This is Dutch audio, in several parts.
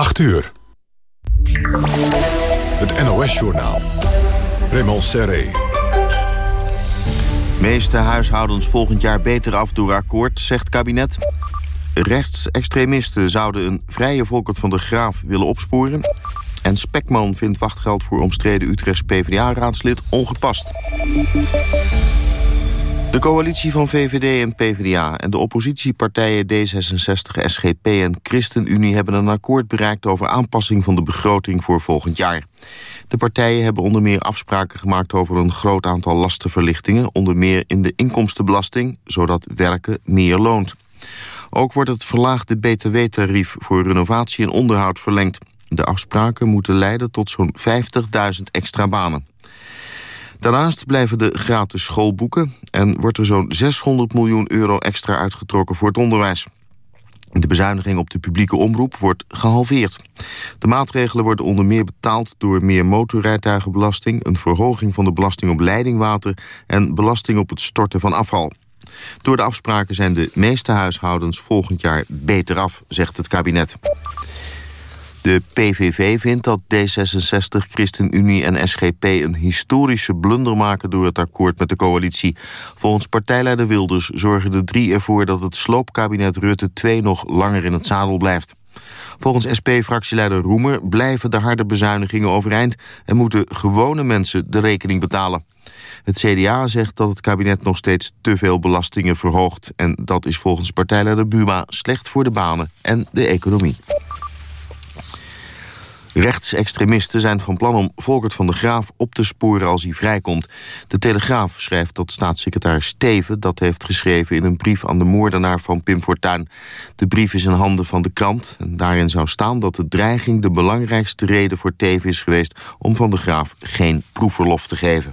8 uur. Het NOS-journaal. Raymond Serré. Meeste huishoudens volgend jaar beter af door akkoord, zegt kabinet. Rechtsextremisten zouden een vrije Volkert van de Graaf willen opsporen. En Spekman vindt wachtgeld voor omstreden Utrechts PvdA-raadslid ongepast. De coalitie van VVD en PvdA en de oppositiepartijen D66, SGP en ChristenUnie hebben een akkoord bereikt over aanpassing van de begroting voor volgend jaar. De partijen hebben onder meer afspraken gemaakt over een groot aantal lastenverlichtingen, onder meer in de inkomstenbelasting, zodat werken meer loont. Ook wordt het verlaagde btw-tarief voor renovatie en onderhoud verlengd. De afspraken moeten leiden tot zo'n 50.000 extra banen. Daarnaast blijven de gratis schoolboeken... en wordt er zo'n 600 miljoen euro extra uitgetrokken voor het onderwijs. De bezuiniging op de publieke omroep wordt gehalveerd. De maatregelen worden onder meer betaald door meer motorrijtuigenbelasting... een verhoging van de belasting op leidingwater... en belasting op het storten van afval. Door de afspraken zijn de meeste huishoudens volgend jaar beter af, zegt het kabinet. De PVV vindt dat D66, ChristenUnie en SGP een historische blunder maken door het akkoord met de coalitie. Volgens partijleider Wilders zorgen de drie ervoor dat het sloopkabinet Rutte 2 nog langer in het zadel blijft. Volgens SP-fractieleider Roemer blijven de harde bezuinigingen overeind... en moeten gewone mensen de rekening betalen. Het CDA zegt dat het kabinet nog steeds te veel belastingen verhoogt... en dat is volgens partijleider Buma slecht voor de banen en de economie. Rechtsextremisten zijn van plan om Volkert van de Graaf op te sporen als hij vrijkomt. De Telegraaf schrijft dat staatssecretaris Steven dat heeft geschreven in een brief aan de moordenaar van Pim Fortuyn. De brief is in handen van de krant en daarin zou staan dat de dreiging de belangrijkste reden voor Teven is geweest om van de Graaf geen proefverlof te geven.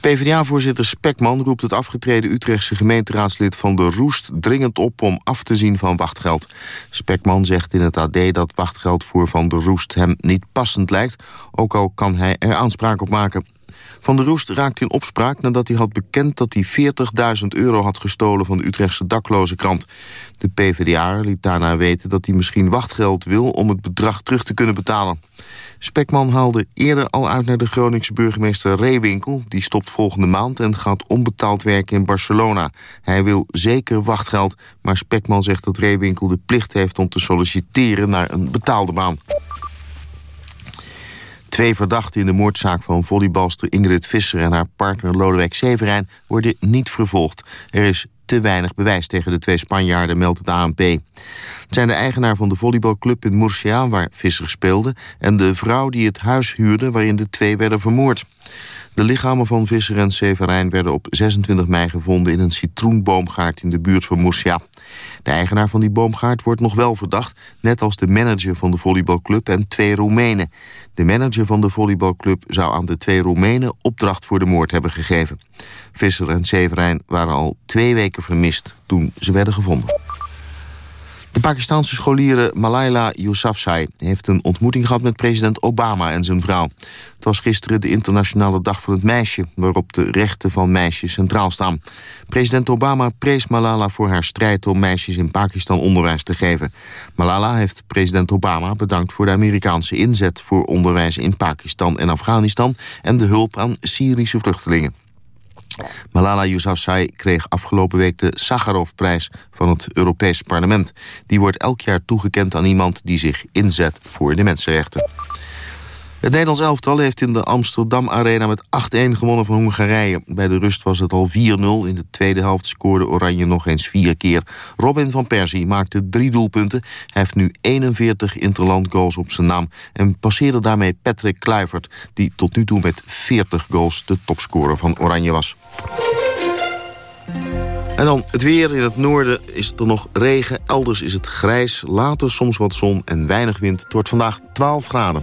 PvdA-voorzitter Spekman roept het afgetreden Utrechtse gemeenteraadslid Van de Roest dringend op om af te zien van wachtgeld. Spekman zegt in het AD dat wachtgeld voor Van der Roest hem niet passend lijkt, ook al kan hij er aanspraak op maken. Van der Roest raakte in opspraak nadat hij had bekend dat hij 40.000 euro had gestolen van de Utrechtse dakloze krant. De PvdA liet daarna weten dat hij misschien wachtgeld wil om het bedrag terug te kunnen betalen. Spekman haalde eerder al uit naar de Groningse burgemeester Reewinkel. Die stopt volgende maand en gaat onbetaald werken in Barcelona. Hij wil zeker wachtgeld, maar Spekman zegt dat Reewinkel de plicht heeft om te solliciteren naar een betaalde baan. Twee verdachten in de moordzaak van volleybalster Ingrid Visser... en haar partner Lodewijk Severijn worden niet vervolgd. Er is te weinig bewijs tegen de twee Spanjaarden, meldt het ANP. Het zijn de eigenaar van de volleybalclub in Murcia, waar Visser speelde... en de vrouw die het huis huurde waarin de twee werden vermoord. De lichamen van Visser en Severijn werden op 26 mei gevonden... in een citroenboomgaard in de buurt van Murcia. De eigenaar van die boomgaard wordt nog wel verdacht... net als de manager van de volleybalclub en twee Roemenen. De manager van de volleybalclub zou aan de twee Roemenen... opdracht voor de moord hebben gegeven. Visser en Severijn waren al twee weken vermist toen ze werden gevonden. De Pakistanse scholiere Malaila Yousafzai heeft een ontmoeting gehad met president Obama en zijn vrouw. Het was gisteren de internationale dag van het meisje, waarop de rechten van meisjes centraal staan. President Obama prees Malala voor haar strijd om meisjes in Pakistan onderwijs te geven. Malala heeft president Obama bedankt voor de Amerikaanse inzet voor onderwijs in Pakistan en Afghanistan en de hulp aan Syrische vluchtelingen. Malala Yousafzai kreeg afgelopen week de Sakharovprijs van het Europees Parlement. Die wordt elk jaar toegekend aan iemand die zich inzet voor de mensenrechten. Het Nederlands elftal heeft in de Amsterdam Arena met 8-1 gewonnen van Hongarije. Bij de rust was het al 4-0. In de tweede helft scoorde Oranje nog eens vier keer. Robin van Persie maakte drie doelpunten. Hij heeft nu 41 interland goals op zijn naam... en passeerde daarmee Patrick Kluivert... die tot nu toe met 40 goals de topscorer van Oranje was. En dan het weer. In het noorden is er nog regen. Elders is het grijs. Later soms wat zon en weinig wind. Het wordt vandaag 12 graden.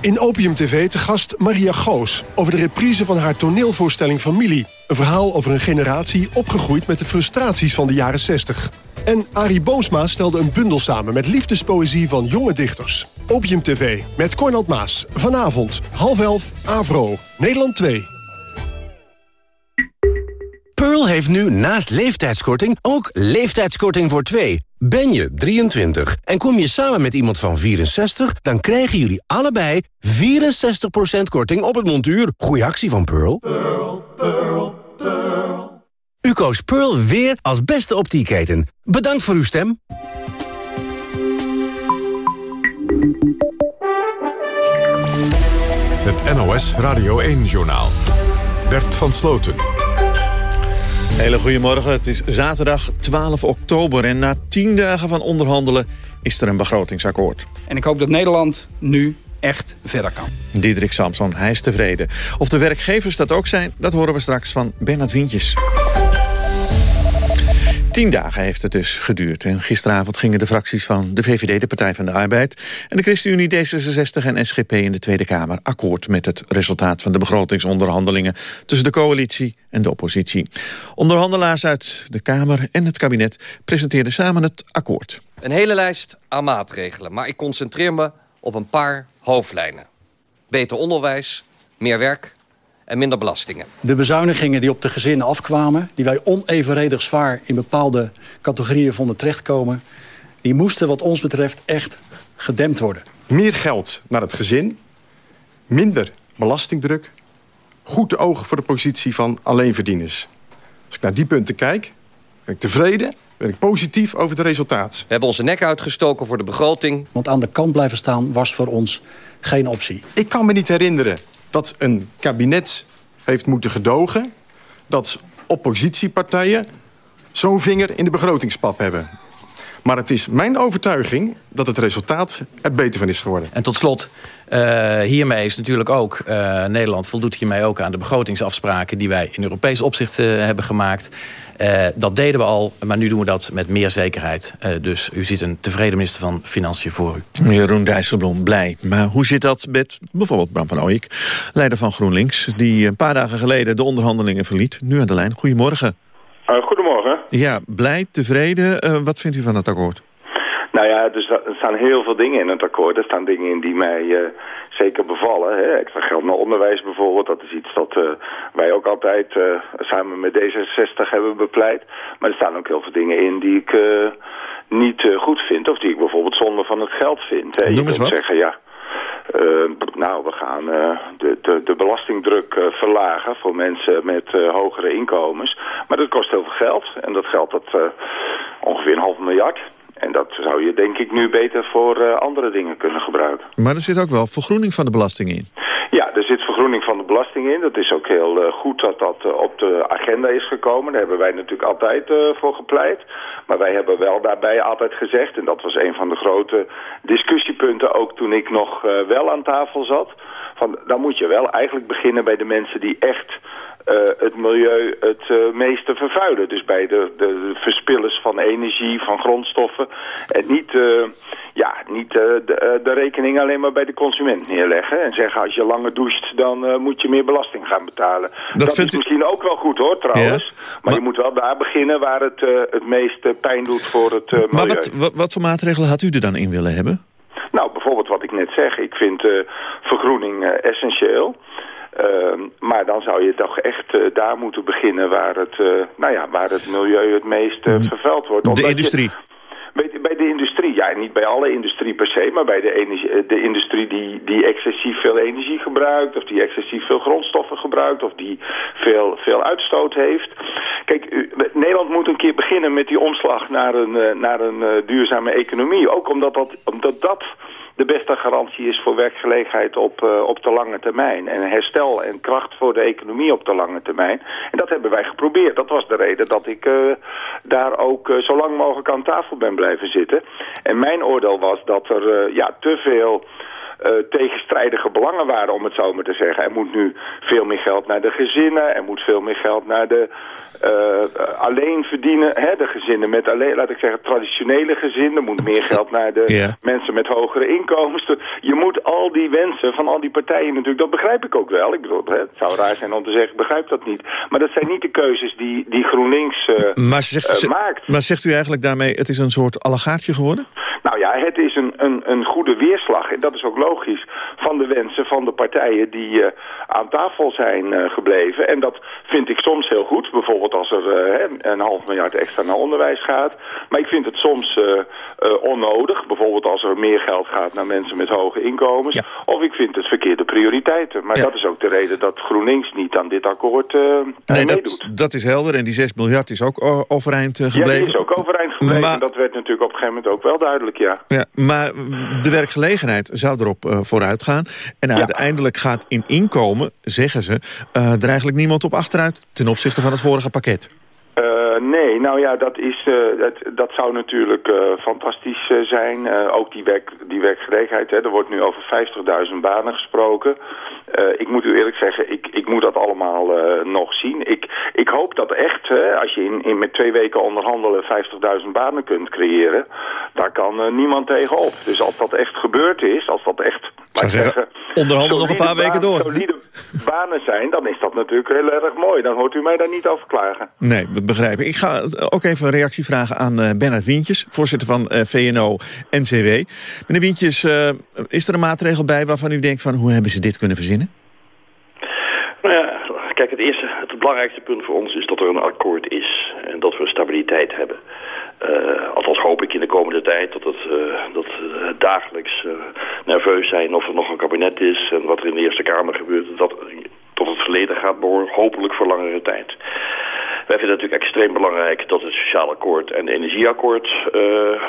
In Opium TV te gast Maria Goos over de reprise van haar toneelvoorstelling Familie. Een verhaal over een generatie opgegroeid met de frustraties van de jaren 60. En Arie Boomsma stelde een bundel samen met liefdespoëzie van jonge dichters. Opium TV met Cornald Maas. Vanavond, half elf, Avro, Nederland 2. Pearl heeft nu naast leeftijdskorting ook leeftijdskorting voor twee. Ben je 23 en kom je samen met iemand van 64... dan krijgen jullie allebei 64% korting op het montuur. Goeie actie van Pearl. Pearl, Pearl, Pearl. U koos Pearl weer als beste optieketen. Bedankt voor uw stem. Het NOS Radio 1-journaal. Bert van Sloten. Hele goedemorgen, het is zaterdag 12 oktober... en na tien dagen van onderhandelen is er een begrotingsakkoord. En ik hoop dat Nederland nu echt verder kan. Diederik Samson, hij is tevreden. Of de werkgevers dat ook zijn, dat horen we straks van Bernard Wientjes. Tien dagen heeft het dus geduurd. En gisteravond gingen de fracties van de VVD, de Partij van de Arbeid... en de ChristenUnie, D66 en SGP in de Tweede Kamer... akkoord met het resultaat van de begrotingsonderhandelingen... tussen de coalitie en de oppositie. Onderhandelaars uit de Kamer en het kabinet presenteerden samen het akkoord. Een hele lijst aan maatregelen, maar ik concentreer me op een paar hoofdlijnen. Beter onderwijs, meer werk en minder belastingen. De bezuinigingen die op de gezinnen afkwamen... die wij onevenredig zwaar in bepaalde categorieën vonden terechtkomen... die moesten wat ons betreft echt gedempt worden. Meer geld naar het gezin, minder belastingdruk... goed de ogen voor de positie van alleenverdieners. Als ik naar die punten kijk, ben ik tevreden ben ik positief over het resultaat. We hebben onze nek uitgestoken voor de begroting. Want aan de kant blijven staan was voor ons geen optie. Ik kan me niet herinneren dat een kabinet heeft moeten gedogen... dat oppositiepartijen zo'n vinger in de begrotingspap hebben. Maar het is mijn overtuiging dat het resultaat er beter van is geworden. En tot slot, uh, hiermee is natuurlijk ook... Uh, Nederland voldoet hiermee ook aan de begrotingsafspraken... die wij in Europees opzicht uh, hebben gemaakt. dat deden we al, maar nu doen we dat met meer zekerheid. dus u ziet een tevreden minister van Financiën voor u. Jeroen Dijsselbloem, blij. Maar hoe zit dat met bijvoorbeeld Bram van Ooyek... leider van GroenLinks, die een paar dagen geleden de onderhandelingen verliet. Nu aan de lijn. Goedemorgen. goedemorgen. Ja, blij, tevreden. wat vindt u van het akkoord? Nou ja, dus er staan heel veel dingen in het akkoord. Er staan dingen in die mij uh, zeker bevallen. Hè. Extra geld naar onderwijs bijvoorbeeld. Dat is iets dat uh, wij ook altijd uh, samen met D66 hebben bepleit. Maar er staan ook heel veel dingen in die ik niet goed vind. Of die ik bijvoorbeeld zonde van het geld vind. Hè. Je kunt zeggen, ja... Uh, nou, we gaan uh, de, de, de, belastingdruk uh, verlagen voor mensen met hogere inkomens. Maar dat kost heel veel geld. En dat geld dat ongeveer een half miljard. En dat zou je denk ik nu beter voor andere dingen kunnen gebruiken. Maar er zit ook wel vergroening van de belastingen in. Ja, er zit vergroening van de belasting in. Dat is ook heel uh, goed dat dat uh, op de agenda is gekomen. Daar hebben wij natuurlijk altijd voor gepleit. Maar wij hebben wel daarbij altijd gezegd... en dat was een van de grote discussiepunten ook toen ik nog wel aan tafel zat... van dan moet je wel eigenlijk beginnen bij de mensen die echt het milieu het uh, meeste vervuilen. Dus bij de, de, verspillers van energie, van grondstoffen. En niet, uh, ja, niet de, de, rekening alleen maar bij de consument neerleggen. En zeggen als je langer doucht, dan moet je meer belasting gaan betalen. Dat, is misschien ook wel goed hoor trouwens. Maar, je moet wel daar beginnen waar het het meest pijn doet voor het milieu. Maar wat, wat, wat voor maatregelen had u er dan in willen hebben? Nou, bijvoorbeeld wat ik net zeg. Ik vind vergroening essentieel. Uh, maar dan zou je toch echt uh, daar moeten beginnen waar het, uh, nou ja, waar het milieu het meest uh, vervuild wordt. De industrie? Je, bij, de industrie, ja, niet bij alle industrie per se, maar bij de, energie, de industrie die, die excessief veel energie gebruikt, of die excessief veel grondstoffen gebruikt, of die veel, veel uitstoot heeft. Kijk, Nederland moet een keer beginnen met die omslag naar een, naar een duurzame economie. Ook omdat dat, omdat dat de beste garantie is voor werkgelegenheid op, uh, op de lange termijn. En herstel en kracht voor de economie op de lange termijn. En dat hebben wij geprobeerd. Dat was de reden dat ik uh, daar ook uh, zo lang mogelijk aan tafel ben blijven zitten. En mijn oordeel was dat er ja, te veel tegenstrijdige belangen waren, om het zo maar te zeggen. Er moet nu veel meer geld naar de gezinnen, er moet veel meer geld naar de uh, alleen verdienen, hè, de gezinnen met alleen, laat ik zeggen, traditionele gezinnen. Er moet meer geld naar de mensen met hogere inkomens. Je moet al die wensen van al die partijen natuurlijk, dat begrijp ik ook wel. Ik bedoel, hè, het zou raar zijn om te zeggen, ik begrijp dat niet. Maar dat zijn niet de keuzes die, die GroenLinks uh, maar zegt, maakt. Maar zegt u eigenlijk daarmee, het is een soort allegaartje geworden? Nou ja, het is een, een, een goede weerslag, en dat is ook logisch, van de wensen van de partijen die uh, aan tafel zijn uh, gebleven. En dat vind ik soms heel goed, bijvoorbeeld als er uh, een half miljard extra naar onderwijs gaat. Maar ik vind het soms onnodig, bijvoorbeeld als er meer geld gaat naar mensen met hoge inkomens. Ja. Of ik vind het verkeerde prioriteiten. Maar ja. dat is ook de reden dat GroenLinks niet aan dit akkoord nee, meedoet. Dat, dat is helder en die 6 miljard is ook overeind gebleven. Ja, die is ook overeind gebleven. Maar... En dat werd natuurlijk op een gegeven moment ook wel duidelijk, ja. ja maar de werkgelegenheid zou erop uh, vooruit gaan. En uiteindelijk gaat in inkomen, zeggen ze, uh, er eigenlijk niemand op achteruit... ten opzichte van het vorige pakket. Uh, nee, nou ja, dat, is, uh, dat, dat zou natuurlijk uh, fantastisch zijn. ook die, werk, die werkgelegenheid, hè, er wordt nu over 50.000 banen gesproken. ik moet u eerlijk zeggen, ik, ik moet dat allemaal nog zien. Ik, ik hoop dat echt, als je in, in met twee weken onderhandelen 50.000 banen kunt creëren, daar kan niemand tegenop. Dus als dat echt gebeurd is, als dat echt, laat zeggen, onderhandelen nog een paar weken door. solide banen zijn, dan is dat natuurlijk heel erg mooi. Dan hoort u mij daar niet over klagen. Nee, begrijp ik. Ik ga ook even een reactie vragen aan uh, Bernard Wientjes, voorzitter van uh, VNO-NCW. Meneer Wientjes, uh, is er een maatregel bij waarvan u denkt van hoe hebben ze dit kunnen verzinnen? Nou ja, kijk, het eerste, het belangrijkste punt voor ons is dat er een akkoord is en dat we stabiliteit hebben. Uh, althans hoop ik in de komende tijd dat het, uh, dat, uh, dagelijks nerveus zijn of er nog een kabinet is en wat er in de Eerste Kamer gebeurt, dat tot het verleden gaat behoren, hopelijk voor langere tijd. Wij vinden het natuurlijk extreem belangrijk dat het sociaal akkoord en het energieakkoord uh,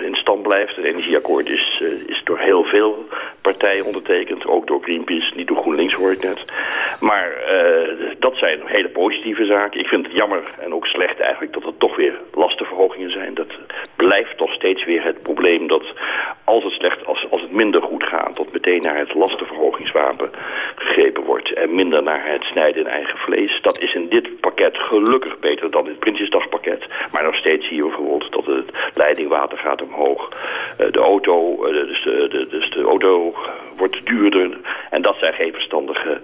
in stand blijft. Het energieakkoord is, uh, is door heel veel partijen ondertekend, ook door Greenpeace, niet door GroenLinks hoor ik net. Maar uh, dat zijn hele positieve zaken. Ik vind het jammer en ook slecht eigenlijk dat er toch weer lastenverhogingen zijn. Dat blijft toch steeds weer het probleem dat als het slecht, als, als het minder goed gaat, dat meteen naar het lastenverhogingswapen gegrepen wordt en minder naar het snijden in eigen vlees. Dat is in dit pakket gelukkig beter dan het Prinsjesdagpakket. Maar nog steeds zie je bijvoorbeeld dat het leidingwater gaat omhoog. Uh, de auto, uh, dus, de, de, dus de auto wordt duurder. En dat zijn geen verstandige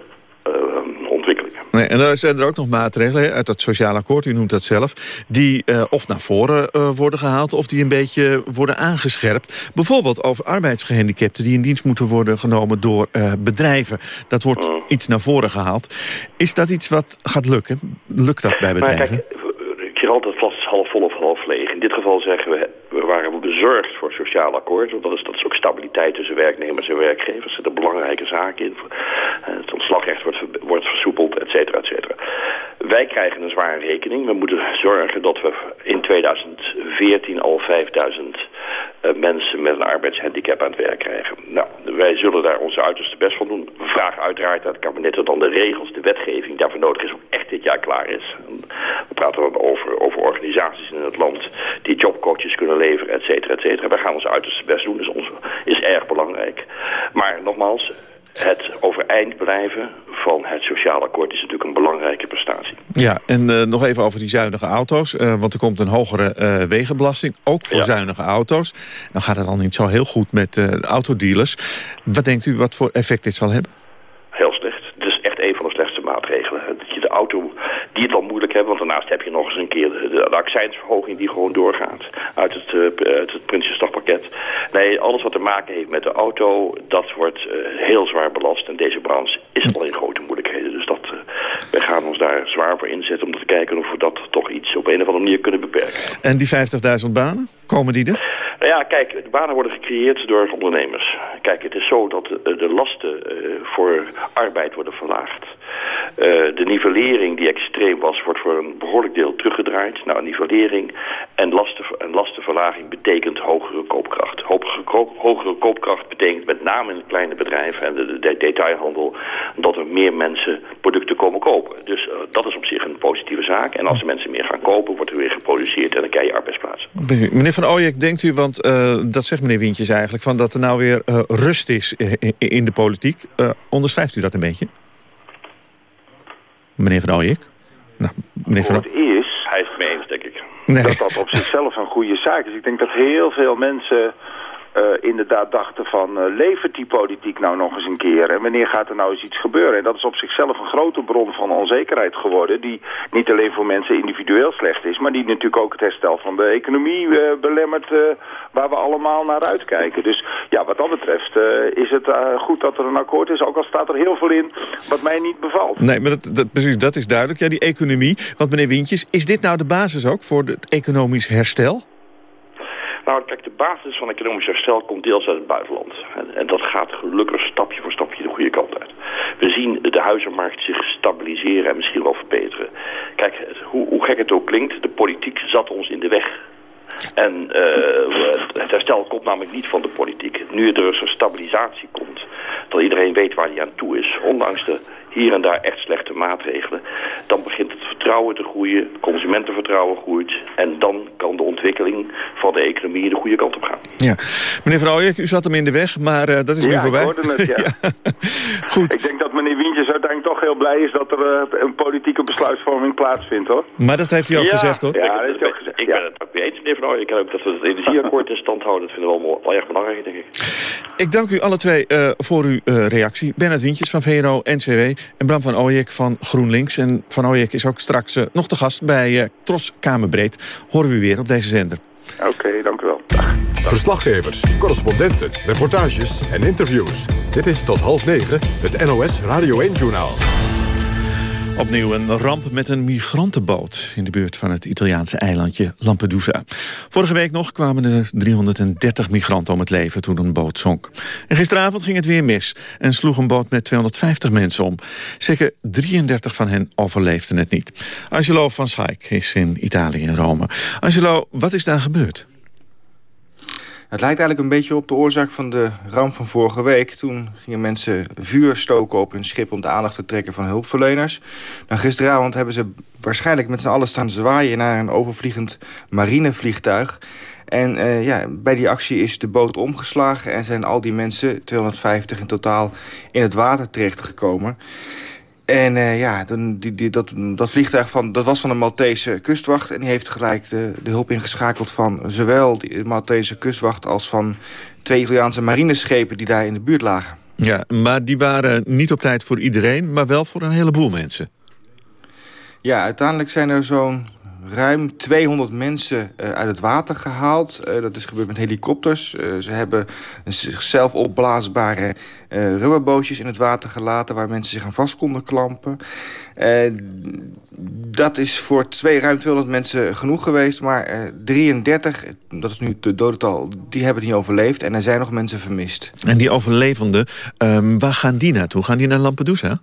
uh, ontwikkelingen. Nee, en dan zijn er ook nog maatregelen uit dat sociaal akkoord, u noemt dat zelf... die uh, of naar voren uh, worden gehaald of die een beetje worden aangescherpt. Bijvoorbeeld over arbeidsgehandicapten die in dienst moeten worden genomen door bedrijven. Dat wordt mm. iets naar voren gehaald. Is dat iets wat gaat lukken? Lukt dat bij bedrijven? Maar kijk, ik hier altijd vast half vol of half leeg. In dit geval zeggen we, we waren bezorgd voor sociaal akkoord. Want dat is, ook stabiliteit tussen werknemers en werkgevers. Er zit een belangrijke zaak in. Het ontslagrecht wordt, wordt versoepeld, et cetera, et cetera. Wij krijgen een zware rekening. We moeten zorgen dat we in 2014 al 5000 uh, mensen met een arbeidshandicap aan het werk krijgen. Nou, wij zullen daar onze uiterste best van doen. We vragen uiteraard aan het kabinet dat dan de regels, de wetgeving daarvoor nodig is, ook echt dit jaar klaar is. We praten dan over, over organisaties in het land die jobcoaches kunnen leveren, et cetera, et cetera. Wij gaan ons uiterste best doen, dus ons is erg belangrijk. Maar nogmaals, het overeind blijven van het sociaal akkoord is natuurlijk een belangrijke prestatie. Ja, en uh, nog even over die zuinige auto's. Uh, want er komt een hogere uh, wegenbelasting, ook voor ja. zuinige auto's. Dan gaat het al niet zo heel goed met de autodealers. Wat denkt u wat voor effect dit zal hebben? Heel slecht. Het is echt een van de slechtste maatregelen. Dat je de auto die het al moeilijk hebben. Want daarnaast heb je nog eens een keer de, accijnsverhoging die gewoon doorgaat uit het, uh, het Prinsjesdagpakket. Nee, alles wat te maken heeft met de auto, dat wordt uh, heel zwaar belast. En deze branche is al in grote moeilijkheden. Dus dat, uh, wij gaan ons daar zwaar voor inzetten om te kijken of we dat toch iets op een of andere manier kunnen beperken. En die 50.000 banen, komen die er? Nou ja, kijk, de banen worden gecreëerd door ondernemers. Kijk, het is zo dat de lasten voor arbeid worden verlaagd. de nivellering die extreem was, wordt voor een behoorlijk deel teruggedraaid. Nou, nivellering en, lasten, en lastenverlaging betekent hogere koopkracht. Hogere koopkracht betekent met name in het kleine bedrijf en de, de detailhandel dat er meer mensen producten komen kopen. Dus dat is op zich een positieve zaak. En als de mensen meer gaan kopen, wordt er weer geproduceerd en dan krijg je arbeidsplaatsen. Meneer Van Ooyek, denkt u, want dat zegt meneer Wintjes eigenlijk, van dat er nou weer rust is in de politiek. onderschrijft u dat een beetje? Meneer Van Ooyek? Nou, meneer Van is... Hij is het mee eens, denk ik. Dat dat op zichzelf een goede zaak is. Ik denk dat heel veel mensen uh, inderdaad dachten van... Uh, levert die politiek nou nog eens een keer? En wanneer gaat er nou eens iets gebeuren? En dat is op zichzelf een grote bron van onzekerheid geworden... die niet alleen voor mensen individueel slecht is... maar die natuurlijk ook het herstel van de economie uh, belemmert... waar we allemaal naar uitkijken. Dus ja, wat dat betreft is het goed dat er een akkoord is... ook al staat er heel veel in wat mij niet bevalt. Nee, maar dat, dat, precies, dat is duidelijk. Ja, die economie. Want meneer Wintjes, is dit nou de basis ook voor het economisch herstel? Nou, kijk, de basis van economisch herstel komt deels uit het buitenland. En, en, dat gaat gelukkig stapje voor stapje de goede kant uit. We zien de huizenmarkt zich stabiliseren en misschien wel verbeteren. Kijk, hoe, hoe gek het ook klinkt, de politiek zat ons in de weg. En uh, het herstel komt namelijk niet van de politiek. Nu er dus een stabilisatie komt, dat iedereen weet waar hij aan toe is, ondanks de hier en daar echt slechte maatregelen... dan begint het vertrouwen te groeien, het consumentenvertrouwen groeit... en dan kan de ontwikkeling van de economie de goede kant op gaan. Ja. Meneer Vrouwijk, u zat hem in de weg, maar uh, dat is ja, nu voorbij. Ja, ik hoorde het, ja. Goed. Ik denk dat meneer Wientjes uiteindelijk toch heel blij is... dat er uh, een politieke besluitvorming plaatsvindt, hoor. Maar dat heeft hij ook ja, gezegd, hoor. Ja, dat heeft hij ook gezegd. Ik ben het ook mee eens, meneer Van Ik ook dat we het energieakkoord in stand houden. Dat vinden we allemaal wel erg belangrijk, denk ik. Ik dank u alle twee uh, voor uw reactie. Bernard Wientjes van VNO, NCW en Bram van Ooyek van GroenLinks. En Van Ooyek is ook straks uh, nog te gast bij uh, Tros Kamerbreed. Horen we weer op deze zender. Oké, okay, dank u wel. Dag. Verslaggevers, correspondenten, reportages en interviews. Dit is tot half negen het NOS Radio 1-journaal. Opnieuw een ramp met een migrantenboot in de buurt van het Italiaanse eilandje Lampedusa. Vorige week nog kwamen er 330 migranten om het leven toen een boot zonk. En gisteravond ging het weer mis en sloeg een boot met 250 mensen om. Zeker 33 van hen overleefden het niet. Angelo van Schaik is in Italië in Rome. Angelo, wat is daar gebeurd? Het lijkt eigenlijk een beetje op de oorzaak van de ramp van vorige week. Toen gingen mensen vuur stoken op hun schip om de aandacht te trekken van hulpverleners. Nou, gisteravond hebben ze waarschijnlijk met z'n allen staan zwaaien naar een overvliegend marinevliegtuig. En uh, ja, bij die actie is de boot omgeslagen en zijn al die mensen, 250 in totaal, in het water terechtgekomen. En uh, ja, dan, die, die, dat, dat vliegtuig van, dat was van de Maltese kustwacht... en die heeft gelijk de, de hulp ingeschakeld van zowel de Maltese kustwacht... als van twee Italiaanse marineschepen die daar in de buurt lagen. Ja, maar die waren niet op tijd voor iedereen, maar wel voor een heleboel mensen. Ja, uiteindelijk zijn er zo'n ruim 200 mensen uh, uit het water gehaald. Uh, dat is gebeurd met helikopters. Uh, ze hebben zichzelf opblaasbare rubberbootjes in het water gelaten... waar mensen zich aan vast konden klampen. dat is voor twee, ruim 200 mensen genoeg geweest. Maar 33, dat is nu het dodental, die hebben het niet overleefd. En er zijn nog mensen vermist. En die overlevenden, um, waar gaan die naartoe? Gaan die naar Lampedusa?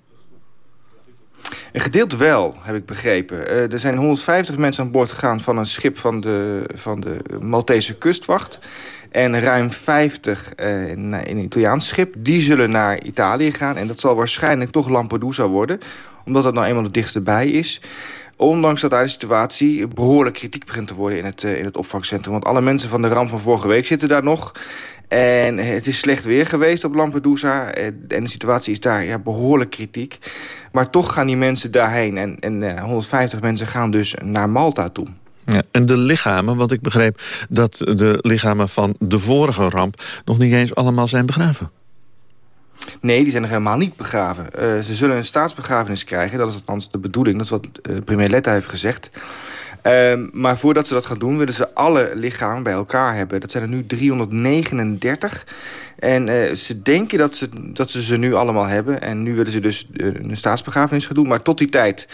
Een gedeelte wel, heb ik begrepen. Uh, er zijn 150 mensen aan boord gegaan van een schip van de, van de Maltese kustwacht. En ruim 50 uh, in een Italiaans schip. Die zullen naar Italië gaan. En dat zal waarschijnlijk toch Lampedusa worden. Omdat dat nou eenmaal het dichtst bij is. Ondanks dat daar de situatie behoorlijk kritiek begint te worden in het, in het opvangcentrum. Want alle mensen van de ramp van vorige week zitten daar nog. En het is slecht weer geweest op Lampedusa. En de situatie is daar ja, behoorlijk kritiek. Maar toch gaan die mensen daarheen. En, en 150 mensen gaan dus naar Malta toe. Ja, en de lichamen, want ik begreep dat de lichamen van de vorige ramp... nog niet eens allemaal zijn begraven. Nee, die zijn nog helemaal niet begraven. Uh, ze zullen een staatsbegrafenis krijgen. Dat is althans de bedoeling. Dat is wat uh, premier Letta heeft gezegd. Uh, maar voordat ze dat gaan doen, willen ze alle lichamen bij elkaar hebben. Dat zijn er nu 339. En uh, ze denken dat ze, dat ze ze nu allemaal hebben. En nu willen ze dus een staatsbegrafenis gaan doen. Maar tot die tijd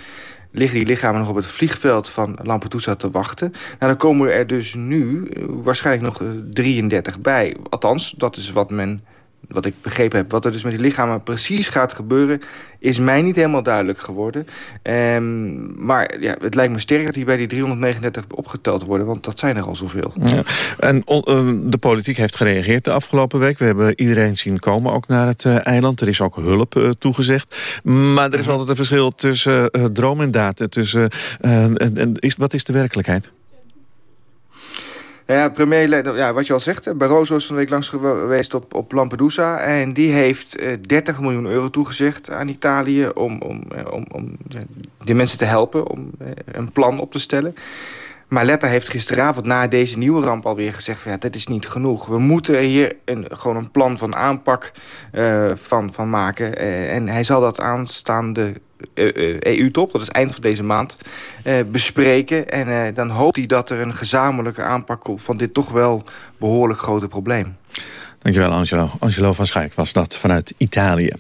liggen die lichamen nog op het vliegveld van Lampedusa te wachten. Nou, dan komen er dus nu waarschijnlijk nog 33 bij. Althans, dat is wat men wat ik begrepen heb, wat er dus met die lichamen precies gaat gebeuren... is mij niet helemaal duidelijk geworden. Um, maar ja, het lijkt me sterk dat die bij die 339 opgeteld worden... want dat zijn er al zoveel. Ja. En uh, de politiek heeft gereageerd de afgelopen week. We hebben iedereen zien komen ook naar het uh, eiland. Er is ook hulp uh, toegezegd. Maar er is altijd een verschil tussen droom en daad. Tussen, en, en, is, wat is de werkelijkheid? Ja, premier, ja, wat je al zegt, Barroso is van de week langs geweest op, op Lampedusa. En die heeft uh, 30 miljoen euro toegezegd aan Italië om, om, om, om die mensen te helpen, om uh, een plan op te stellen. Maar Letta heeft gisteravond na deze nieuwe ramp alweer gezegd... Van, ja, dat is niet genoeg. We moeten hier een, gewoon een plan van aanpak van, van maken. En hij zal dat aanstaande EU-top, dat is eind van deze maand, uh, bespreken. En uh, dan hoopt hij dat er een gezamenlijke aanpak komt van dit toch wel behoorlijk grote probleem. Dankjewel Angelo. Angelo van Schaik was dat vanuit Italië.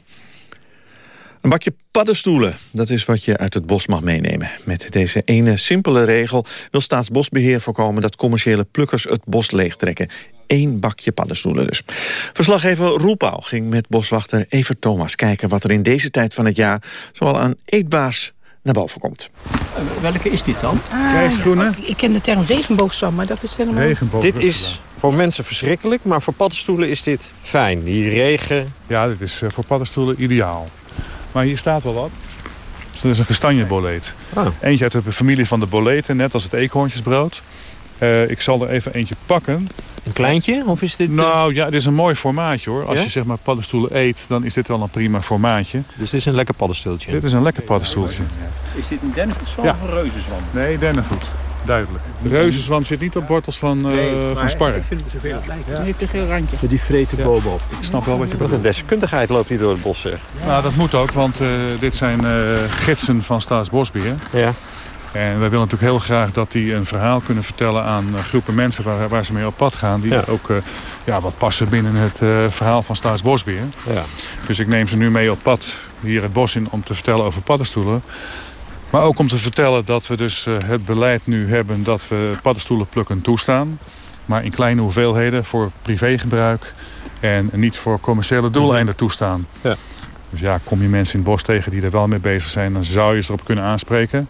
Een bakje paddenstoelen, dat is wat je uit het bos mag meenemen. Met deze ene simpele regel wil Staatsbosbeheer voorkomen... dat commerciële plukkers het bos leegtrekken. Eén bakje paddenstoelen dus. Verslaggever Roelpauw ging met boswachter Evert Thomas kijken... wat er in deze tijd van het jaar zoal aan eetbaars naar boven komt. Uh, welke is dit dan? Ah, Krijgsgroene? Ja. Ik ken de term regenboogzwam, maar dat is helemaal... Regenboog dit is voor mensen verschrikkelijk, maar voor paddenstoelen is dit fijn. Die regen... Ja, dit is uh, voor paddenstoelen ideaal. Maar hier staat wel wat. Dus dat is een kastanjeboleet. Ah. Eentje uit de familie van de boleten, net als het eekhoorntjesbrood. Uh, ik zal er even eentje pakken. Een kleintje? Of is dit... Nou ja, dit is een mooi formaatje hoor. Als ja? je zeg maar paddenstoelen eet, dan is dit wel een prima formaatje. Dus dit is een lekker paddenstoeltje? Dit is een lekker paddenstoeltje. Is dit een dennenvoetzwam ja. of een reuzenzwam? Nee, dennenvoet. Duidelijk. De reuzenzwam zit niet op wortels van, uh, nee, van sparren. ik vind het zoveel het. Ja. heeft een geel randje. Met die vreten ja. bovenop. Ik snap wel wat je bedoelt. Wat een deskundigheid loopt hier door het bos zeg. Nou, dat moet ook, want uh, dit zijn uh, gidsen van Staatsbosbeheer. Ja. En wij willen natuurlijk heel graag dat die een verhaal kunnen vertellen aan groepen mensen waar, waar ze mee op pad gaan. Die ja. ook uh, ja, wat passen binnen het uh, verhaal van Staatsbosbeheer. Ja. Dus ik neem ze nu mee op pad hier het bos in om te vertellen over paddenstoelen. Maar ook om te vertellen dat we dus uh, het beleid nu hebben dat we paddenstoelen plukken toestaan. Maar in kleine hoeveelheden voor privégebruik en niet voor commerciële doeleinden toestaan. Ja. Dus ja, kom je mensen in het bos tegen die er wel mee bezig zijn, dan zou je ze erop kunnen aanspreken.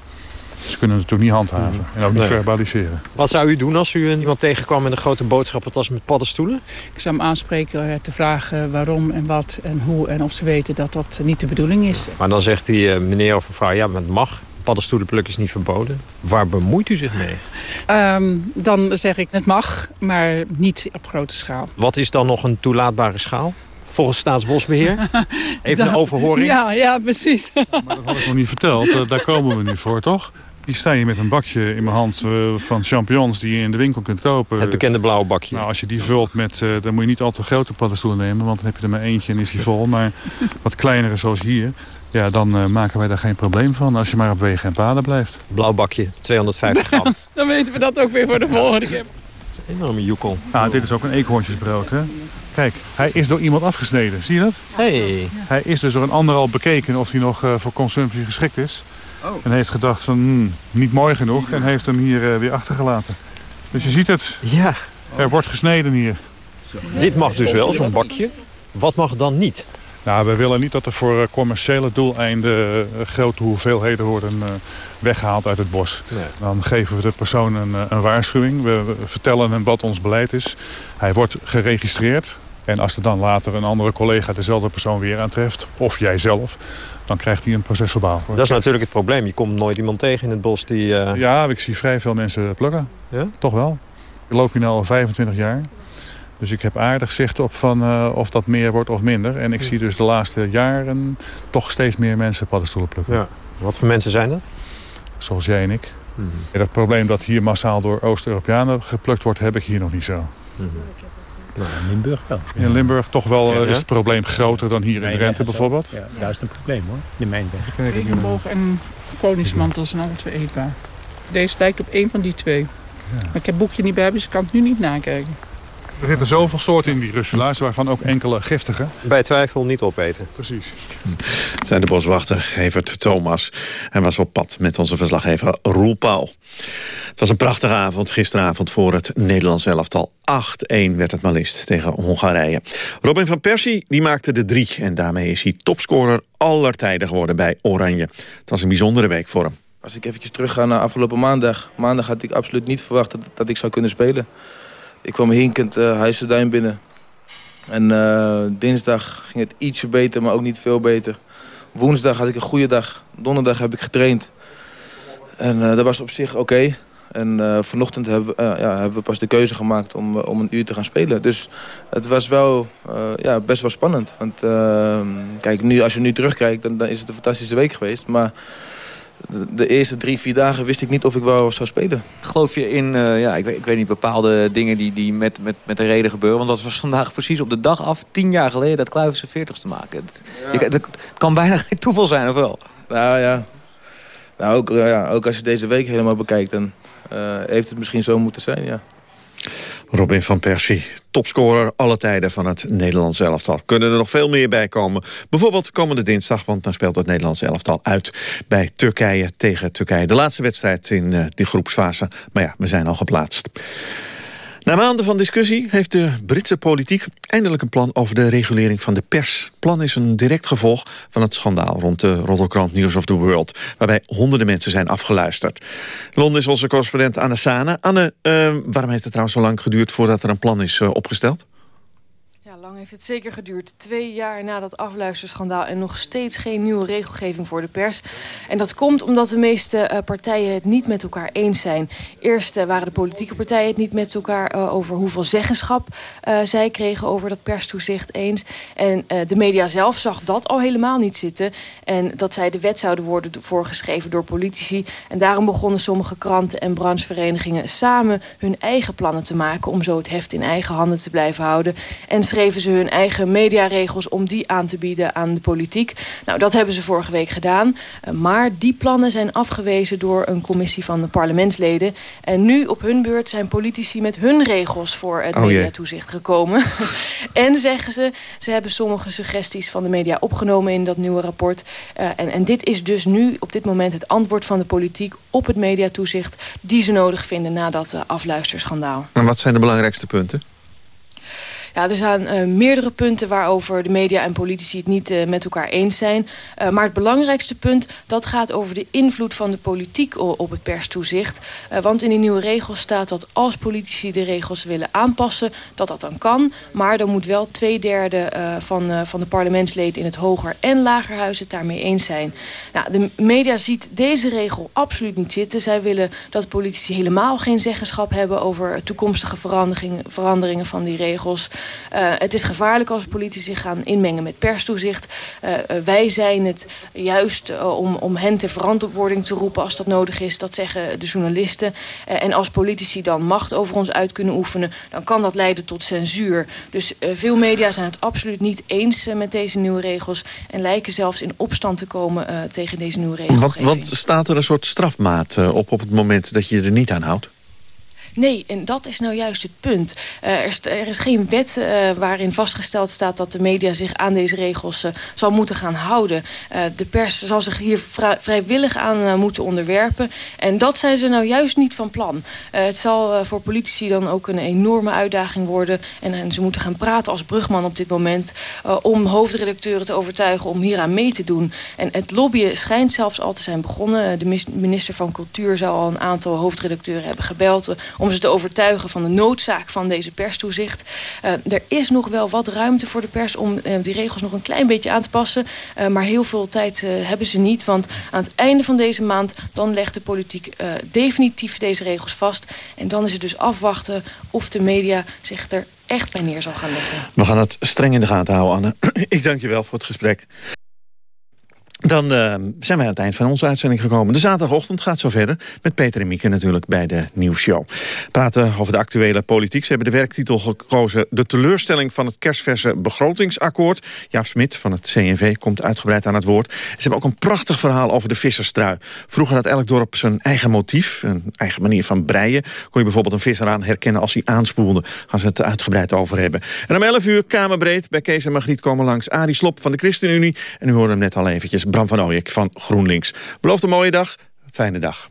Ze kunnen het natuurlijk niet handhaven en ook niet nee. verbaliseren. Wat zou u doen als u iemand tegenkwam met een grote boodschap als met paddenstoelen? Ik zou hem aanspreken te vragen waarom en wat en hoe en of ze weten dat dat niet de bedoeling is. Maar dan zegt die uh, meneer of mevrouw, ja, maar het mag. Paddenstoelenpluk is niet verboden. Waar bemoeit u zich mee? Um, dan zeg ik, het mag, maar niet op grote schaal. Wat is dan nog een toelaatbare schaal? Volgens Staatsbosbeheer? Even een overhoring? Ja, ja precies. Maar dat had ik nog niet verteld. Uh, daar komen we nu voor, toch? Hier sta je met een bakje in mijn hand uh, van champignons die je in de winkel kunt kopen. Het bekende blauwe bakje. Nou, als je die vult met, uh, dan moet je niet al te grote paddenstoelen nemen. Want dan heb je er maar eentje en is die vol. Maar wat kleinere zoals hier, ja, dan uh, maken wij daar geen probleem van. Als je maar op wegen en paden blijft. Blauw bakje, 250 gram. dan weten we dat ook weer voor de volgende keer. Een enorme joekel. Nou, dit is ook een eekhoorntjesbrood, hè? Kijk, hij is door iemand afgesneden. Zie je dat? Hey. Hij is dus door een ander al bekeken of hij nog uh, voor consumptie geschikt is. Oh. En heeft gedacht van, hmm, niet mooi genoeg. En heeft hem hier uh, weer achtergelaten. Dus je ziet het. Ja. Er wordt gesneden hier. Dit mag dus wel, zo'n bakje. Wat mag dan niet? Nou, we willen niet dat er voor commerciële doeleinden uh, grote hoeveelheden worden weggehaald uit het bos. Nee. Dan geven we de persoon een, een waarschuwing. We, we, vertellen hem wat ons beleid is. Hij wordt geregistreerd. En als er dan later een andere collega dezelfde persoon weer aantreft, of jij zelf, dan krijgt hij een procesverbaal. Dat is natuurlijk het probleem. Je komt nooit iemand tegen in het bos die... Uh... Ja, ik zie vrij veel mensen plukken. Ja? Toch wel. Ik loop hier nu al 25 jaar. Dus ik heb aardig zicht op van, uh, of dat meer wordt of minder. En ik ja. zie dus de laatste jaren toch steeds meer mensen paddenstoelen plukken. Ja. Wat voor mensen zijn dat? Zoals jij en ik. Mm -hmm. en dat probleem dat hier massaal door Oost-Europeanen geplukt wordt, heb ik hier nog niet zo. Mm -hmm. Nou, in Limburg wel. In Limburg toch wel ja, ja. is het probleem groter dan hier in Drenthe bijvoorbeeld? Ja, daar is het een probleem hoor, de mijnweg. Regenboog en koningsmantel zijn alle twee eetbaar. Deze lijkt op één van die twee. Maar ik heb het boekje niet bij, dus ik kan het nu niet nakijken. Er zitten zoveel soorten in die russelaars, waarvan ook enkele giftige. Bij twijfel niet opeten. Precies. Het zijn de boswachter Evert Thomas. Hij was op pad met onze verslaggever Roel Paul. Het was een prachtige avond gisteravond voor het Nederlands elftal. 8-1 werd het maar liefst tegen Hongarije. Robin van Persie die maakte de drie. En daarmee is hij topscorer aller tijden geworden bij Oranje. Het was een bijzondere week voor hem. Als ik eventjes terug ga naar afgelopen maandag. Maandag had ik absoluut niet verwacht dat, dat ik zou kunnen spelen. Ik kwam hinkend uh, Huizenduin binnen. En uh, dinsdag ging het ietsje beter, maar ook niet veel beter. Woensdag had ik een goede dag. Donderdag heb ik getraind. En uh, dat was op zich oké. En vanochtend hebben we, ja, hebben we pas de keuze gemaakt om, om een uur te gaan spelen. Dus het was wel ja, best wel spannend. Want kijk, nu, als je nu terugkijkt, dan, dan is het een fantastische week geweest. Maar de, eerste drie, vier dagen wist ik niet of ik wel zou spelen. Geloof je in, ja, ik weet, ik weet niet, bepaalde dingen die, die met, met, met de reden gebeuren? Want dat was vandaag precies op de dag af, tien jaar geleden, dat Kluivert zijn veertigste maken. Het, ja. je, het kan bijna geen toeval zijn, of wel? Nou ja, nou, ook, ja, ook als je deze week helemaal bekijkt, dan uh, heeft het misschien zo moeten zijn, ja. Robin van Persie, topscorer alle tijden van het Nederlands elftal. Kunnen er nog veel meer bij komen. Bijvoorbeeld komende dinsdag, want dan speelt het Nederlands elftal uit... bij Turkije tegen Turkije. De laatste wedstrijd in uh, die groepsfase. Maar ja, we zijn al geplaatst. Na maanden van discussie heeft de Britse politiek eindelijk een plan over de regulering van de pers. Het plan is een direct gevolg van het schandaal rond de roddelkrant News of the World, waarbij honderden mensen zijn afgeluisterd. Londen is onze correspondent Anne Sana. Anne, uh, waarom heeft het trouwens zo lang geduurd voordat er een plan is uh, opgesteld? Lang heeft het zeker geduurd. Twee jaar na dat afluisterschandaal en nog steeds geen nieuwe regelgeving voor de pers. En dat komt omdat de meeste uh, partijen het niet met elkaar eens zijn. Eerst uh, waren de politieke partijen het niet met elkaar uh, over hoeveel zeggenschap zij kregen over dat perstoezicht eens. En de media zelf zag dat al helemaal niet zitten. En dat zij de wet zouden worden voorgeschreven door politici. En daarom begonnen sommige kranten en brancheverenigingen samen hun eigen plannen te maken... om zo het heft in eigen handen te blijven houden. En schreven ze hun eigen mediaregels om die aan te bieden aan de politiek. Nou, dat hebben ze vorige week gedaan. Uh, maar die plannen zijn afgewezen door een commissie van de parlementsleden. En nu op hun beurt zijn politici met hun regels voor het oh, mediatoezicht gekomen. en zeggen ze, ze hebben sommige suggesties van de media opgenomen in dat nieuwe rapport. Uh, en, en dit is dus nu op dit moment het antwoord van de politiek op het mediatoezicht... die ze nodig vinden na dat uh, afluisterschandaal. En wat zijn de belangrijkste punten? Ja, er zijn uh, meerdere punten waarover de media en politici het niet uh, met elkaar eens zijn. Uh, maar het belangrijkste punt, dat gaat over de invloed van de politiek op het perstoezicht. want in die nieuwe regels staat dat als politici de regels willen aanpassen, dat dat dan kan. Maar dan moet wel twee derde van, van de parlementsleden in het hoger en lagerhuis het daarmee eens zijn. Nou, de media ziet deze regel absoluut niet zitten. Zij willen dat politici helemaal geen zeggenschap hebben over toekomstige veranderingen, veranderingen van die regels. Uh, het is gevaarlijk als politici zich gaan inmengen met perstoezicht. Uh, wij zijn het juist om, om hen ter verantwoording te roepen als dat nodig is. Dat zeggen de journalisten. en als politici dan macht over ons uit kunnen oefenen... dan kan dat leiden tot censuur. Dus veel media zijn het absoluut niet eens met deze nieuwe regels... en lijken zelfs in opstand te komen tegen deze nieuwe regelgeving. Want, want staat er een soort strafmaat op op het moment dat je je er niet aan houdt? Nee, en dat is nou juist het punt. Uh, er, is, er, is, geen wet uh, waarin vastgesteld staat dat de media zich aan deze regels uh, zal moeten gaan houden. de pers zal zich hier vrijwillig aan moeten onderwerpen. En dat zijn ze nou juist niet van plan. het zal voor politici dan ook een enorme uitdaging worden. En, en ze moeten gaan praten als brugman op dit moment... om hoofdredacteuren te overtuigen om hieraan mee te doen. En het lobbyen schijnt zelfs al te zijn begonnen. De minister van Cultuur zou al een aantal hoofdredacteuren hebben gebeld... om om ze te overtuigen van de noodzaak van deze perstoezicht. Uh, er is nog wel wat ruimte voor de pers om uh, die regels nog een klein beetje aan te passen. Uh, maar heel veel tijd hebben ze niet. Want aan het einde van deze maand dan legt de politiek definitief deze regels vast. En dan is het dus afwachten of de media zich er echt bij neer zal gaan leggen. We gaan het streng in de gaten houden, Anne. Ik dank je wel voor het gesprek. Dan uh, zijn wij aan het eind van onze uitzending gekomen. De zaterdagochtend gaat zo verder met Peter en Mieke natuurlijk bij de nieuwsshow. Praten over de actuele politiek. Ze hebben de werktitel gekozen... De teleurstelling van het kerstverse begrotingsakkoord. Jaap Smit van het CNV komt uitgebreid aan het woord. Ze hebben ook een prachtig verhaal over de visserstrui. Vroeger had elk dorp zijn eigen motief, een eigen manier van breien. Kon je bijvoorbeeld een visser aan herkennen als hij aanspoelde. Gaan ze het uitgebreid over hebben. En om 11 uur Kamerbreed bij Kees en Margriet komen langs Arie Slop van de ChristenUnie. En u hoorde hem net al eventjes Bram van Ooyek van GroenLinks. Belooft een mooie dag. Fijne dag.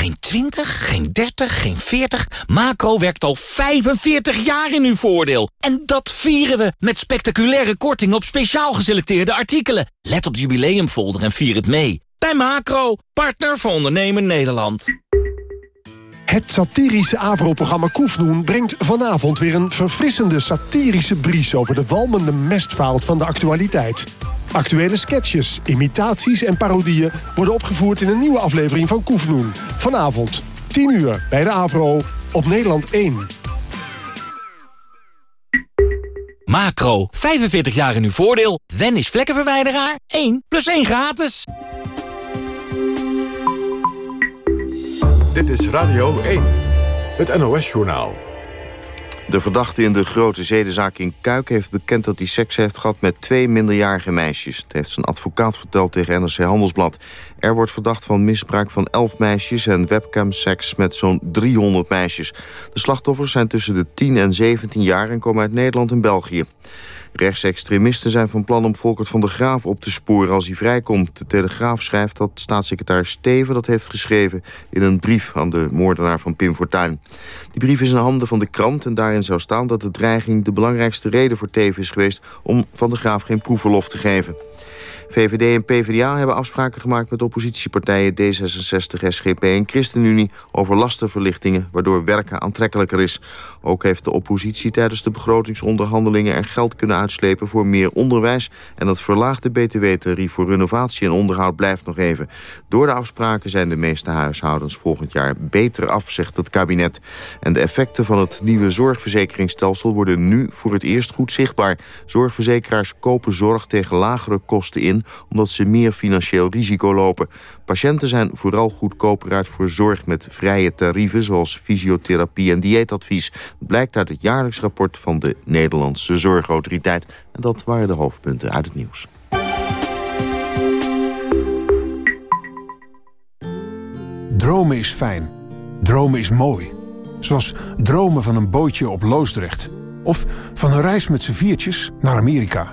Geen 20, geen 30, geen 40. Macro werkt al 45 jaar in uw voordeel. En dat vieren we met spectaculaire korting op speciaal geselecteerde artikelen. Let op de jubileumfolder en vier het mee. Bij Macro, partner voor ondernemen Nederland. Het satirische AVRO-programma Koefnoen brengt vanavond weer een verfrissende satirische bries over de walmende mestvaalt van de actualiteit. Actuele sketches, imitaties en parodieën worden opgevoerd in een nieuwe aflevering van Koefnoen. Vanavond, 10 uur, bij de AVRO, op Nederland 1. Macro, 45 jaar in uw voordeel. Wen is vlekkenverwijderaar, 1 plus 1 gratis. Dit is Radio 1, het NOS-journaal. De verdachte in de grote zedenzaak in Kuik heeft bekend dat hij seks heeft gehad met twee minderjarige meisjes. Het heeft zijn advocaat verteld tegen NRC Handelsblad. Er wordt verdacht van misbruik van elf meisjes en webcamseks met zo'n 300 meisjes. De slachtoffers zijn tussen de 10 en 17 jaar en komen uit Nederland en België. Rechtsextremisten zijn van plan om Volkert van der Graaf op te sporen als hij vrijkomt. De Telegraaf schrijft dat staatssecretaris Steven dat heeft geschreven... in een brief aan de moordenaar van Pim Fortuyn. Die brief is in handen van de krant en daarin zou staan dat de dreiging... de belangrijkste reden voor Teven is geweest om van der Graaf geen proefverlof te geven. VVD en PvdA hebben afspraken gemaakt met oppositiepartijen D66, SGP en ChristenUnie over lastenverlichtingen, waardoor werken aantrekkelijker is. Ook heeft de oppositie tijdens de begrotingsonderhandelingen er geld kunnen uitslepen voor meer onderwijs en het verlaagde btw-tarief voor renovatie en onderhoud blijft nog even. Door de afspraken zijn de meeste huishoudens volgend jaar beter af, zegt het kabinet. En de effecten van het nieuwe zorgverzekeringsstelsel worden nu voor het eerst goed zichtbaar. Zorgverzekeraars kopen zorg tegen lagere kosten in omdat ze meer financieel risico lopen. Patiënten zijn vooral goedkoper uit voor zorg met vrije tarieven... zoals fysiotherapie en dieetadvies. blijkt uit het jaarlijks rapport van de Nederlandse Zorgautoriteit. En dat waren de hoofdpunten uit het nieuws. Dromen is fijn. Dromen is mooi. Zoals dromen van een bootje op Loosdrecht. Of van een reis met z'n viertjes naar Amerika.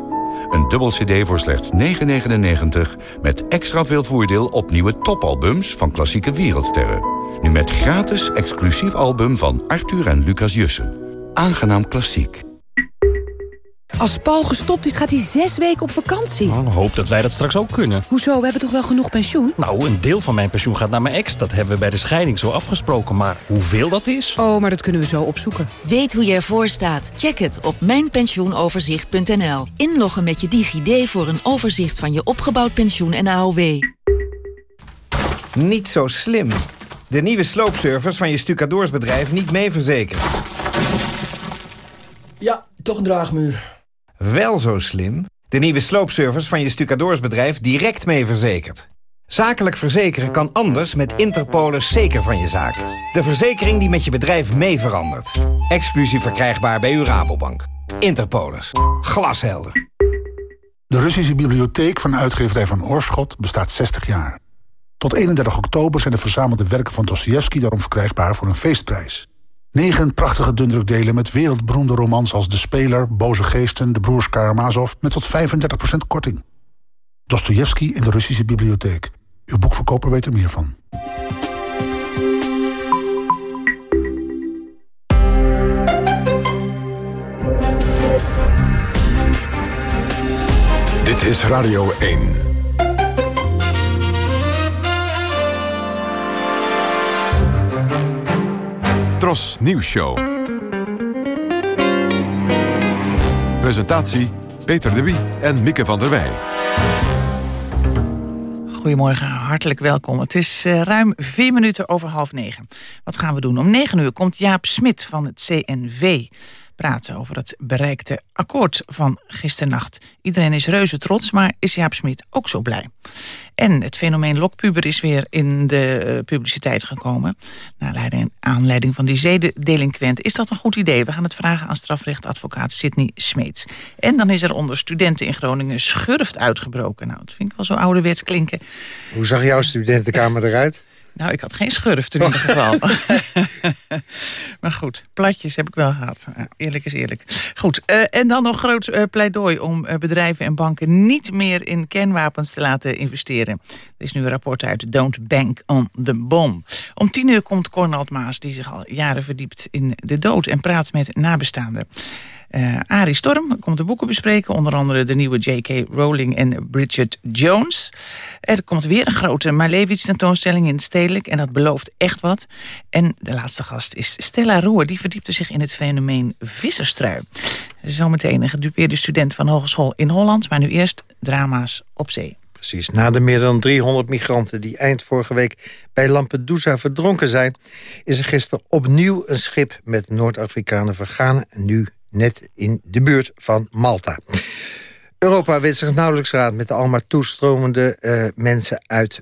Een dubbel cd voor slechts 9,99... met extra veel voordeel op nieuwe topalbums van klassieke wereldsterren. Nu met gratis exclusief album van Arthur en Lucas Jussen. Aangenaam Klassiek. Als Paul gestopt is, gaat hij zes weken op vakantie. Nou, hoop dat wij dat straks ook kunnen. Hoezo? We hebben toch wel genoeg pensioen? Nou, een deel van mijn pensioen gaat naar mijn ex. Dat hebben we bij de scheiding zo afgesproken. Maar hoeveel dat is? Oh, maar dat kunnen we zo opzoeken. Weet hoe je ervoor staat? Check het op mijnpensioenoverzicht.nl. Inloggen met je DigiD voor een overzicht van je opgebouwd pensioen en AOW. Niet zo slim. De nieuwe sloopservice van je stucadoorsbedrijf niet mee verzekerd. Ja, toch een draagmuur. Wel zo slim. De nieuwe sloopservice van je stucadoorsbedrijf direct mee verzekerd. Zakelijk verzekeren kan anders met Interpolis zeker van je zaak. De verzekering die met je bedrijf mee verandert. Exclusief verkrijgbaar bij uw Rabobank. Interpolis. Glashelder. De Russische bibliotheek van uitgeverij van Oorschot bestaat 60 jaar. Tot 31 oktober zijn de verzamelde werken van Dostoevsky daarom verkrijgbaar voor een feestprijs. Negen prachtige dundrukdelen met wereldberoemde romans als De Speler, Boze Geesten, De Broers Karamazov... met tot 35% korting. Dostoevsky in de Russische bibliotheek. Uw boekverkoper weet er meer van. Dit is Radio 1. Tros Nieuws Show. Presentatie Peter de Wie en Mieke van der Wij. Goedemorgen, hartelijk welkom. Het is uh, ruim vier minuten over half negen. Wat gaan we doen? Om negen uur komt Jaap Smit van het CNV praten over het bereikte akkoord van gisternacht. Iedereen is reuze trots, maar is Jaap Smit ook zo blij? En het fenomeen lokpuber is weer in de uh, publiciteit gekomen. Naar aanleiding van die zedendelinquent. Is dat een goed idee? We gaan het vragen aan strafrechtadvocaat Sidney Smeets. En dan is er onder studenten in Groningen schurft uitgebroken. Nou, dat vind ik wel zo ouderwets klinken. Hoe zag jouw studentenkamer eruit? Nou, ik had geen schurft in ieder geval. maar goed, platjes heb ik wel gehad. eerlijk is eerlijk. Goed, uh, en dan nog groot uh, pleidooi om uh, bedrijven en banken... niet meer in kernwapens te laten investeren. Er is nu een rapport uit Don't Bank on the Bomb. Om tien uur komt Cornald Maas, die zich al jaren verdiept in de dood... en praat met nabestaanden. Uh, Arie Storm komt de boeken bespreken. Onder andere de nieuwe J.K. Rowling en Bridget Jones. Er komt weer een grote Malevich tentoonstelling in Stedelijk. En dat belooft echt wat. En de laatste gast is Stella Roer. Die verdiepte zich in het fenomeen visserstrui. Zometeen een gedupeerde student van hogeschool in Holland. Maar nu eerst drama's op zee. Precies. Na de meer dan 300 migranten die eind vorige week bij Lampedusa verdronken zijn... is er gisteren opnieuw een schip met Noord-Afrikanen vergaan. Nu net in de buurt van Malta. Europa weet zich nauwelijks raad met de allemaal toestromende uh, mensen uit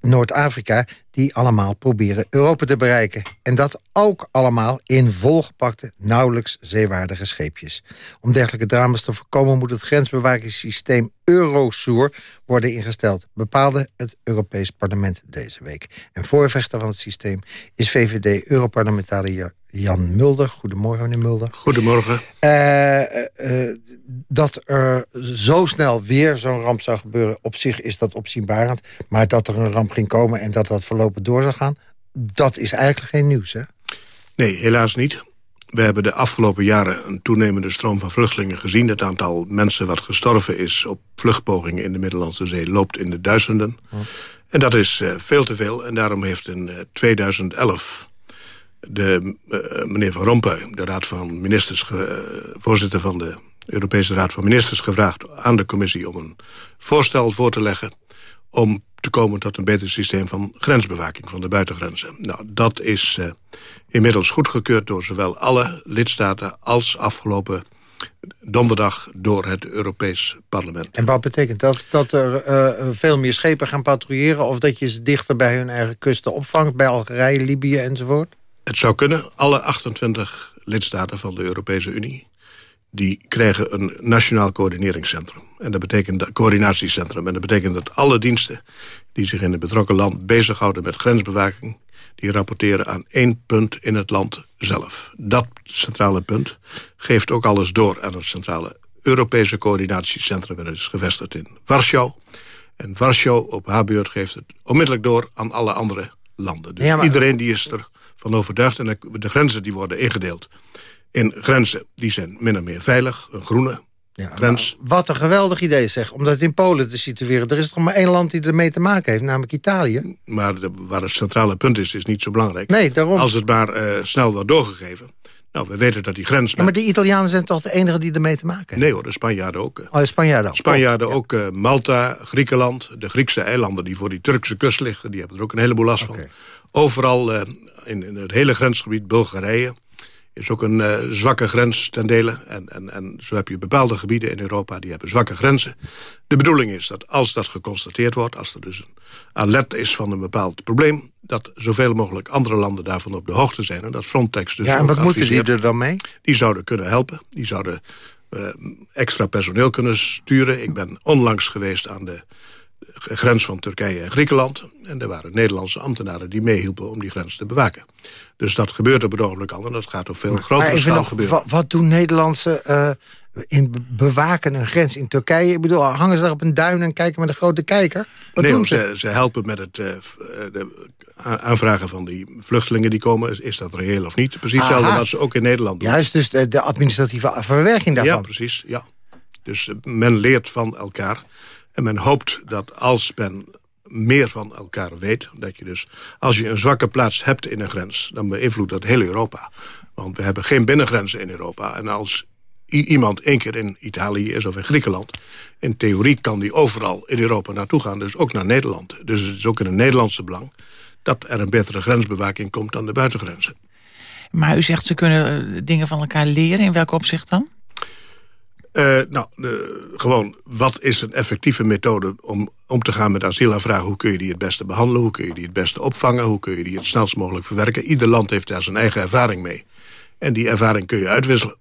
Noord-Afrika... die allemaal proberen Europa te bereiken. En dat ook allemaal in volgepakte, nauwelijks zeewaardige scheepjes. Om dergelijke drama's te voorkomen moet het grensbewakingssysteem Eurosur worden ingesteld, bepaalde het Europees Parlement deze week. En voorvechter van het systeem is VVD-Europarlementariër Jan Mulder. Goedemorgen, meneer Mulder. Goedemorgen. Uh, uh, dat er zo snel weer zo'n ramp zou gebeuren... op zich is dat opzienbarend. Maar dat er een ramp ging komen en dat dat voorlopig door zou gaan... dat is eigenlijk geen nieuws, hè? Nee, helaas niet. We hebben de afgelopen jaren een toenemende stroom van vluchtelingen gezien. Het aantal mensen wat gestorven is op vluchtpogingen in de Middellandse Zee... loopt in de duizenden. En dat is uh, veel te veel. En daarom heeft in 2011 de, uh, meneer Van Rompuy, de raad van ministers, uh, voorzitter van de Europese Raad van Ministers, gevraagd aan de commissie om een voorstel voor te leggen om te komen tot een beter systeem van grensbewaking van de buitengrenzen. Nou, dat is uh, inmiddels goedgekeurd door zowel alle lidstaten als afgelopen donderdag door het Europees Parlement. En wat betekent dat? Dat er uh, veel meer schepen gaan patrouilleren... of dat je ze dichter bij hun eigen kusten opvangt... bij Algerije, Libië enzovoort? Het zou kunnen. Alle 28 lidstaten van de Europese Unie... die krijgen een nationaal coördineringscentrum. En dat betekent dat, coördinatiecentrum. En dat betekent dat alle diensten die zich in het betrokken land bezighouden met grensbewaking... die rapporteren aan één punt in het land zelf. Dat centrale punt geeft ook alles door aan het centrale Europese coördinatiecentrum. En dat is gevestigd in Warschau. En Warschau op haar beurt geeft het onmiddellijk door aan alle andere landen. Dus ja, maar... iedereen die is er van overtuigd. En de grenzen die worden ingedeeld in grenzen die zijn min of meer veilig. Een groene ja, grens. Wat een geweldig idee zeg, om dat in Polen te situeren. Er is toch maar één land die ermee te maken heeft, namelijk Italië. Maar de, waar het centrale punt is, is niet zo belangrijk. Nee, daarom. Als het maar uh, snel wordt doorgegeven. Nou, we weten dat die grens... Ja, maar de Italianen zijn toch de enigen die ermee te maken hebben? Nee hoor, de Spanjaarden ook. Oh, de Spanjaarden ook. Spanjaarden ook, uh, Malta, Griekenland, de Griekse eilanden... die voor die Turkse kust liggen, die hebben er ook een heleboel last okay. van. Overal uh, in, in, het hele grensgebied, Bulgarije... is ook een uh, zwakke grens ten dele. En, en, en zo heb je bepaalde gebieden in Europa die hebben zwakke grenzen. De bedoeling is dat als dat geconstateerd wordt... als er dus een alert is van een bepaald probleem... dat zoveel mogelijk andere landen daarvan op de hoogte zijn. En dat Frontex dus Ja, en wat moeten die er dan mee? Die zouden kunnen helpen. Die zouden uh, extra personeel kunnen sturen. Ik ben onlangs geweest aan de grens van Turkije en Griekenland. En er waren Nederlandse ambtenaren die meehielpen om die grens te bewaken. Dus dat gebeurt op het ogenblik al en dat gaat op veel grotere schaal gebeuren. Wat, wat, doen Nederlandse uh, in bewaken een grens in Turkije? Ik bedoel, hangen ze daar op een duin en kijken met een grote kijker? Wat nee, doen ze? ze? helpen met het uh, de aanvragen van die vluchtelingen die komen. Is, dat reëel of niet? Precies hetzelfde wat ze ook in Nederland doen. Juist, dus de, de administratieve verwerking daarvan. Ja, precies. Ja. Dus men leert van elkaar. En men hoopt dat als men meer van elkaar weet... dat je dus, als je een zwakke plaats hebt in een grens... dan beïnvloedt dat heel Europa. Want we hebben geen binnengrenzen in Europa. En als iemand één keer in Italië is of in Griekenland... in theorie kan die overal in Europa naartoe gaan, dus ook naar Nederland. Dus het is ook in het Nederlandse belang... dat er een betere grensbewaking komt dan de buitengrenzen. Maar u zegt ze kunnen eh, dingen van elkaar leren. In welk opzicht dan? Uh, nou, gewoon, wat is een effectieve methode om om te gaan met asielaanvragen? Hoe kun je die het beste behandelen? Hoe kun je die het beste opvangen? Hoe kun je die het snelst mogelijk verwerken? Ieder land heeft daar zijn eigen ervaring mee. En die ervaring kun je uitwisselen.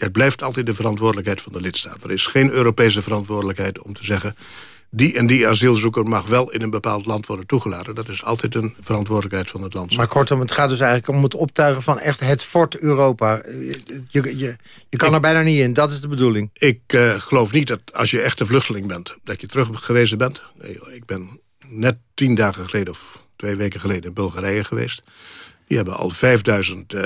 Het blijft altijd de verantwoordelijkheid van de lidstaat. Er is geen Europese verantwoordelijkheid om te zeggen die en die asielzoeker mag wel in een bepaald land worden toegelaten. Dat is altijd een verantwoordelijkheid van het land. Maar kortom, het gaat dus eigenlijk om het optuigen van echt het fort Europa. Je, je, je kan er bijna niet in, dat is de bedoeling. Ik uh, geloof niet dat als je echt een vluchteling bent, dat je terug gewezen bent. Ik ben net tien dagen geleden of twee weken geleden in Bulgarije geweest. Die hebben al 5000 uh,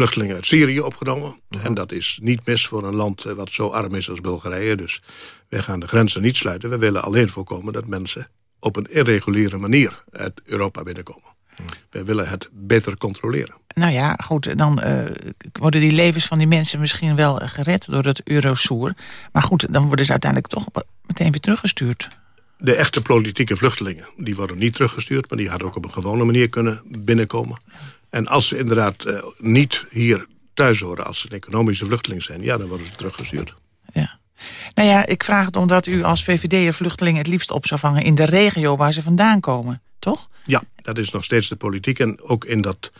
vluchtelingen uit Syrië opgenomen. En dat is niet mis voor een land uh, wat zo arm is als Bulgarije. Dus wij gaan de grenzen niet sluiten. We willen alleen voorkomen dat mensen op een irreguliere manier uit Europa binnenkomen. Wij willen het beter controleren. Nou ja, goed, dan uh, worden die levens van die mensen misschien wel gered door het Eurosoer. Maar goed, dan worden ze uiteindelijk toch meteen weer teruggestuurd. De echte politieke vluchtelingen, die worden niet teruggestuurd... maar die hadden ook op een gewone manier kunnen binnenkomen. En als ze inderdaad uh, niet hier thuis horen als ze een economische vluchteling zijn... ja, dan worden ze teruggestuurd. Ja. Nou ja, ik vraag het omdat u als VVD'er vluchtelingen het liefst op zou vangen... in de regio waar ze vandaan komen, toch? Ja, dat is nog steeds de politiek. En ook in, dat,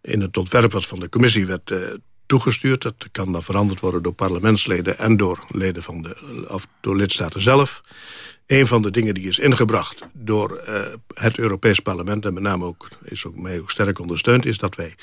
in het ontwerp wat van de commissie werd uh, toegestuurd... dat kan dan veranderd worden door parlementsleden... en door leden van de, of door lidstaten zelf. Een van de dingen die is ingebracht door uh, het Europees Parlement... en met name ook, is ook mij ook sterk ondersteund... is dat wij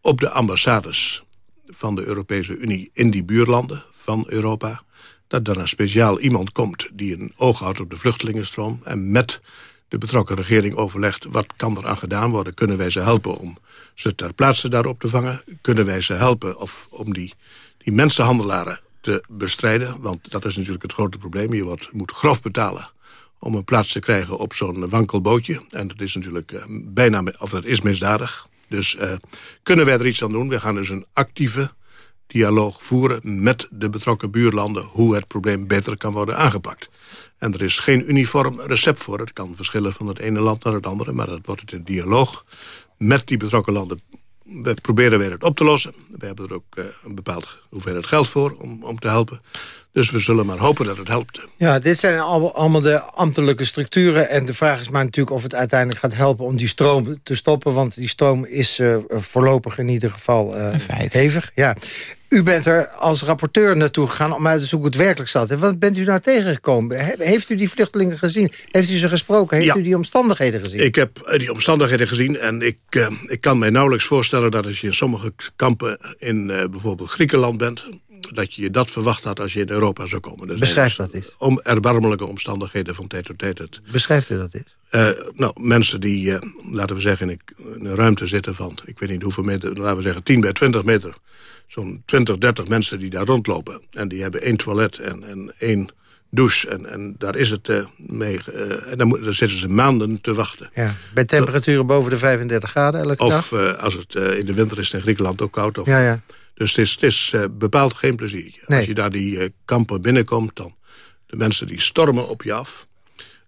op de ambassades van de Europese Unie in die buurlanden van Europa dat een speciaal iemand komt die een oog houdt op de vluchtelingenstroom... en met de betrokken regering overlegt wat kan er aan gedaan worden. Kunnen wij ze helpen om ze ter plaatse daarop te vangen? Kunnen wij ze helpen of om die, die mensenhandelaren te bestrijden? Want dat is natuurlijk het grote probleem. Je wordt, moet grof betalen om een plaats te krijgen op zo'n wankelbootje. En dat is natuurlijk uh, bijna, of dat is misdadig. Dus uh, kunnen wij er iets aan doen? We gaan dus een actieve dialoog voeren met de betrokken buurlanden... hoe het probleem beter kan worden aangepakt. En er is geen uniform recept voor. Het kan verschillen van het ene land naar het andere... maar dat wordt het in dialoog met die betrokken landen we proberen weer het op te lossen. We hebben er ook uh, een bepaald hoeveelheid geld voor om, om te helpen. Dus we zullen maar hopen dat het helpt. Ja, dit zijn allemaal de ambtelijke structuren. En de vraag is maar natuurlijk of het uiteindelijk gaat helpen om die stroom te stoppen. Want die stroom is uh, voorlopig in ieder geval uh, hevig. Ja. U bent er als rapporteur naartoe gegaan om uit te zoeken hoe het werkelijk zat. En wat bent u nou tegengekomen? Heeft u die vluchtelingen gezien? Heeft u ze gesproken? Heeft u die omstandigheden gezien? Ik heb die omstandigheden gezien en ik, uh, ik kan mij nauwelijks voorstellen... dat als je in sommige kampen in bijvoorbeeld Griekenland bent dat je dat verwacht had als je in Europa zou komen. Dus Beschrijf dat eens. Om erbarmelijke omstandigheden van tijd tot tijd. Het, Beschrijft u dat eens? Uh, nou, mensen die, uh, laten we zeggen, in een ruimte zitten van... ik weet niet hoeveel meter, laten we zeggen 10 bij 20 meter. Zo'n 20, 30 mensen die daar rondlopen. En die hebben één toilet en, en één douche. En, en daar is het uh, mee. Uh, en dan, moet, dan, zitten ze maanden te wachten. Ja, bij temperaturen boven de 35 graden elke of, dag? Of uh, als het in de winter is in Griekenland ook koud. Of, ja, ja. Dus het is, het is uh, bepaald geen pleziertje. Nee. Als je daar die uh, kampen binnenkomt, dan de mensen die stormen op je af.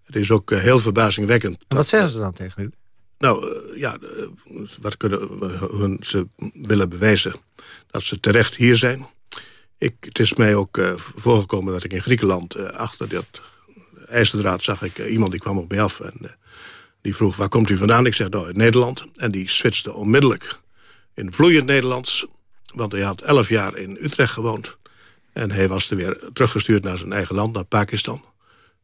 Het is ook uh, heel verbazingwekkend. En wat zeggen ze dan tegen u? Nou, ja, wat kunnen hun, ze willen bewijzen dat ze terecht hier zijn. Ik, het is mij ook voorgekomen dat ik in Griekenland achter dat ijzerdraad zag ik iemand die kwam op mij af en die vroeg waar komt u vandaan? Ik zeg nou uit Nederland en die switchte onmiddellijk in vloeiend Nederlands want hij had elf jaar in Utrecht gewoond. En hij was er weer teruggestuurd naar zijn eigen land, naar Pakistan.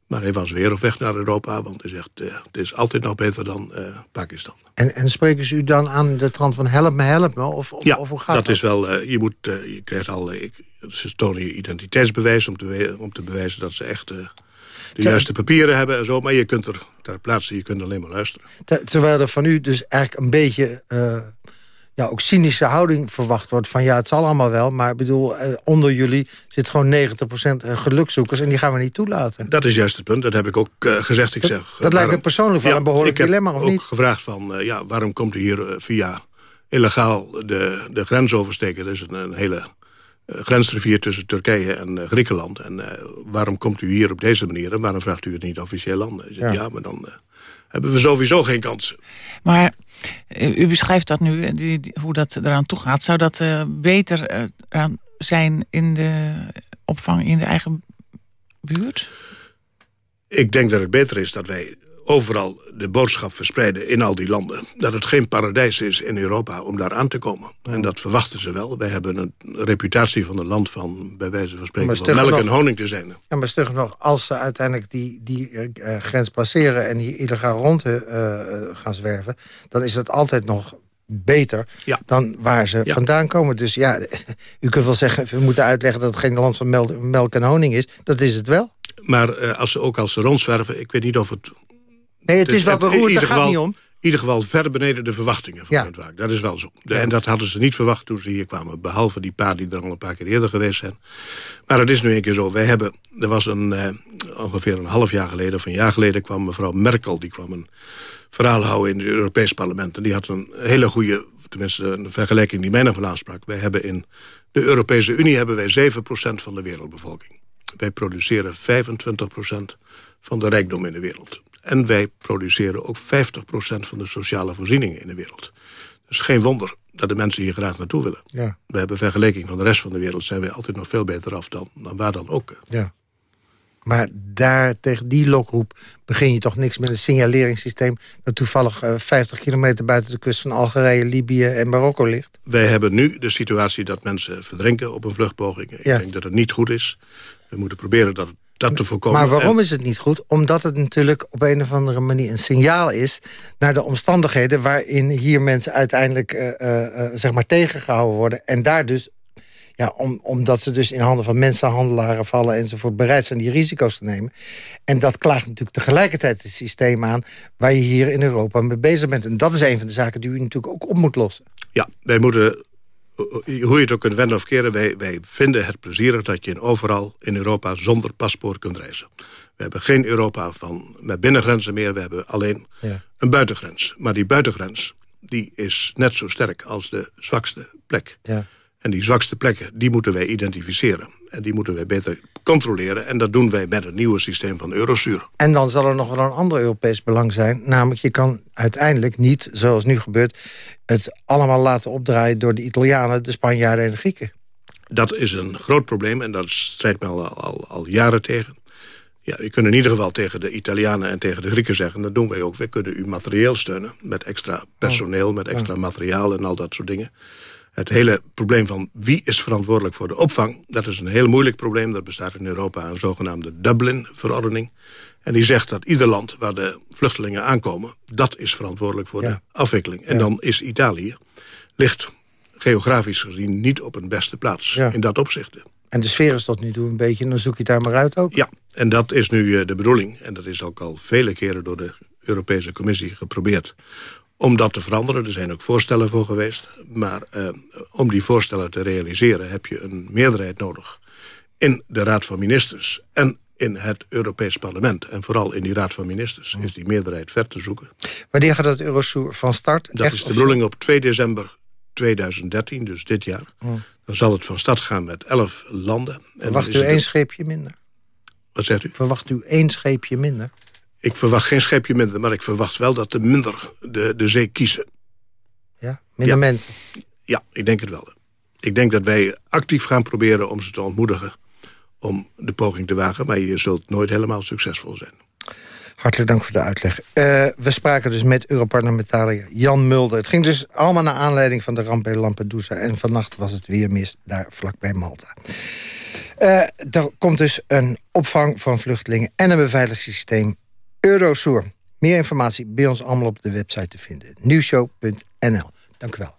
Maar hij was weer op weg naar Europa, want hij zegt... Uh, het is altijd nog beter dan uh, Pakistan. En, en spreken ze u dan aan de trant van help me, help me? Of, of, ja, of hoe gaat dat, dat? is wel... Uh, je, moet, je krijgt al... ze tonen je identiteitsbewijs om te, om te bewijzen dat ze echt... de juiste papieren hebben en zo, maar je kunt er ter plaatse, je kunt alleen maar luisteren. Terwijl er van u dus eigenlijk een beetje ja, ook cynische houding verwacht wordt. Van ja, het zal allemaal wel. Maar ik bedoel, eh, onder jullie zit gewoon 90% gelukzoekers. En die gaan we niet toelaten. Dat is juist het punt. Dat heb ik ook uh, gezegd. Ik dat, zeg, dat waarom, lijkt me persoonlijk wel ja, een behoorlijk dilemma, of niet? Ik heb ook gevraagd van, uh, ja, waarom komt u hier via illegaal de, de grens oversteken? Dat is een, een hele grensrivier tussen Turkije en Griekenland. En waarom komt u hier op deze manier? En waarom vraagt u het niet officieel aan? Ja. ja, maar dan hebben we sowieso geen kans. Maar u beschrijft dat nu, die, hoe dat eraan toe gaat. Zou dat uh, beter uh, zijn in de opvang in de eigen buurt? Ik denk dat het beter is dat wij overal de boodschap verspreiden in al die landen. Dat het geen paradijs is in Europa om daar aan te komen. En dat verwachten ze wel. Wij hebben een reputatie van een land van, bij wijze van spreken, van melk nog, en honing te zijn. Ja, maar stug nog, als ze uiteindelijk die, die uh, grens passeren... en hier illegaal rond uh, gaan zwerven... dan is het altijd nog beter ja. dan waar ze ja. vandaan komen. Dus ja, u kunt wel zeggen, we moeten uitleggen... dat het geen land van melk, melk en honing is. Dat is het wel. Maar uh, als ze, ook als ze rondzwerven, ik weet niet of het Nee, het is wel beroerd, daar gaat niet om. In ieder geval ver beneden de verwachtingen van ja. het waak. Dat is wel zo. De, ja. En dat hadden ze niet verwacht toen ze hier kwamen. Behalve die paar die er al een paar keer eerder geweest zijn. Maar het is nu een keer zo. Wij hebben, er was een, uh, ongeveer een half jaar geleden... of een jaar geleden kwam mevrouw Merkel... die kwam een verhaal houden in het Europees parlement. En die had een hele goede, tenminste een vergelijking die mij nog wel aansprak. Wij hebben in de Europese Unie hebben wij 7% van de wereldbevolking. Wij produceren 25% van de rijkdom in de wereld. En wij produceren ook 50% van de sociale voorzieningen in de wereld. Dus geen wonder dat de mensen hier graag naartoe willen. Ja. We hebben vergelijking van de rest van de wereld... zijn wij altijd nog veel beter af dan, dan waar dan ook. Ja. Maar daar, tegen die lokroep begin je toch niks met een signaleringssysteem... dat toevallig uh, 50 kilometer buiten de kust van Algerije, Libië en Marokko ligt? Wij hebben nu de situatie dat mensen verdrinken op een vluchtpoging. Ik Ja. denk dat het niet goed is. We moeten proberen dat, dat te voorkomen. Maar waarom En- is het niet goed? Omdat het natuurlijk op een of andere manier een signaal is... naar de omstandigheden waarin hier mensen uiteindelijk eh, eh, eh, zeg maar tegengehouden worden. En daar dus, ja, om, omdat ze dus in handen van mensenhandelaren vallen... enzovoort, bereid zijn die risico's te nemen. En dat klaagt natuurlijk tegelijkertijd het systeem aan... waar je hier in Europa mee bezig bent. En dat is een van de zaken die u natuurlijk ook op moet lossen. Ja, wij moeten, hoe je het ook kunt wenden of keren... Wij, wij vinden het plezierig dat je in overal in Europa zonder paspoort kunt reizen. We hebben geen Europa van, met binnengrenzen meer. We hebben alleen Ja. een buitengrens. Maar die buitengrens die is net zo sterk als de zwakste plek. Ja. En die zwakste plekken, die moeten wij identificeren. En die moeten wij beter controleren. En dat doen wij met het nieuwe systeem van Eurosur. En dan zal er nog wel een ander Europees belang zijn. Namelijk, je kan uiteindelijk niet, zoals nu gebeurt... het allemaal laten opdraaien door de Italianen, de Spanjaarden en de Grieken. Dat is een groot probleem en dat strijdt men al, al, al jaren tegen. Ja, we kunnen in ieder geval tegen de Italianen en tegen de Grieken zeggen... dat doen wij ook, wij kunnen u materieel steunen... met extra personeel, met extra materiaal en al dat soort dingen. Het hele probleem van wie is verantwoordelijk voor de opvang... dat is een heel moeilijk probleem. Dat bestaat in Europa een zogenaamde Dublin-verordening. En die zegt dat ieder land waar de vluchtelingen aankomen... dat is verantwoordelijk voor Ja. de afwikkeling. En Ja. dan is Italië, ligt geografisch gezien... niet op een beste plaats Ja. in dat opzicht. En de sfeer is tot nu toe een beetje, en dan zoek je daar maar uit ook. Ja, en dat is nu eh, de bedoeling. En dat is ook al vele keren door de Europese Commissie geprobeerd om dat te veranderen. Er zijn ook voorstellen voor geweest. Maar eh, om die voorstellen te realiseren heb je een meerderheid nodig... in de Raad van Ministers en in het Europees Parlement. En vooral in die Raad van Ministers is die meerderheid ver te zoeken. Wanneer gaat het Eurosur van start? Dat Echt is de bedoeling op 2 december 2013, dus dit jaar. Oh. Dan zal het van start gaan met 11 landen. En Verwacht u het- één scheepje minder? Wat zegt u? Verwacht u één scheepje minder? Ik verwacht geen scheepje minder, maar ik verwacht wel dat er minder de, de zee kiezen. Ja? Minder Ja. mensen? Ja, ik denk het wel. Ik denk dat wij actief gaan proberen om ze te ontmoedigen... om de poging te wagen, maar je zult nooit helemaal succesvol zijn. Hartelijk dank voor de uitleg. Eh, we spraken dus met Europarlementariër Jan Mulder. Het ging dus allemaal naar aanleiding van de ramp bij Lampedusa. En vannacht was het weer mis daar vlakbij Malta. Uh, er komt dus een opvang van vluchtelingen en een beveiligingssysteem Eurosur. Meer informatie bij ons allemaal op de website te vinden. Nieuwshow.nl. Dank u wel.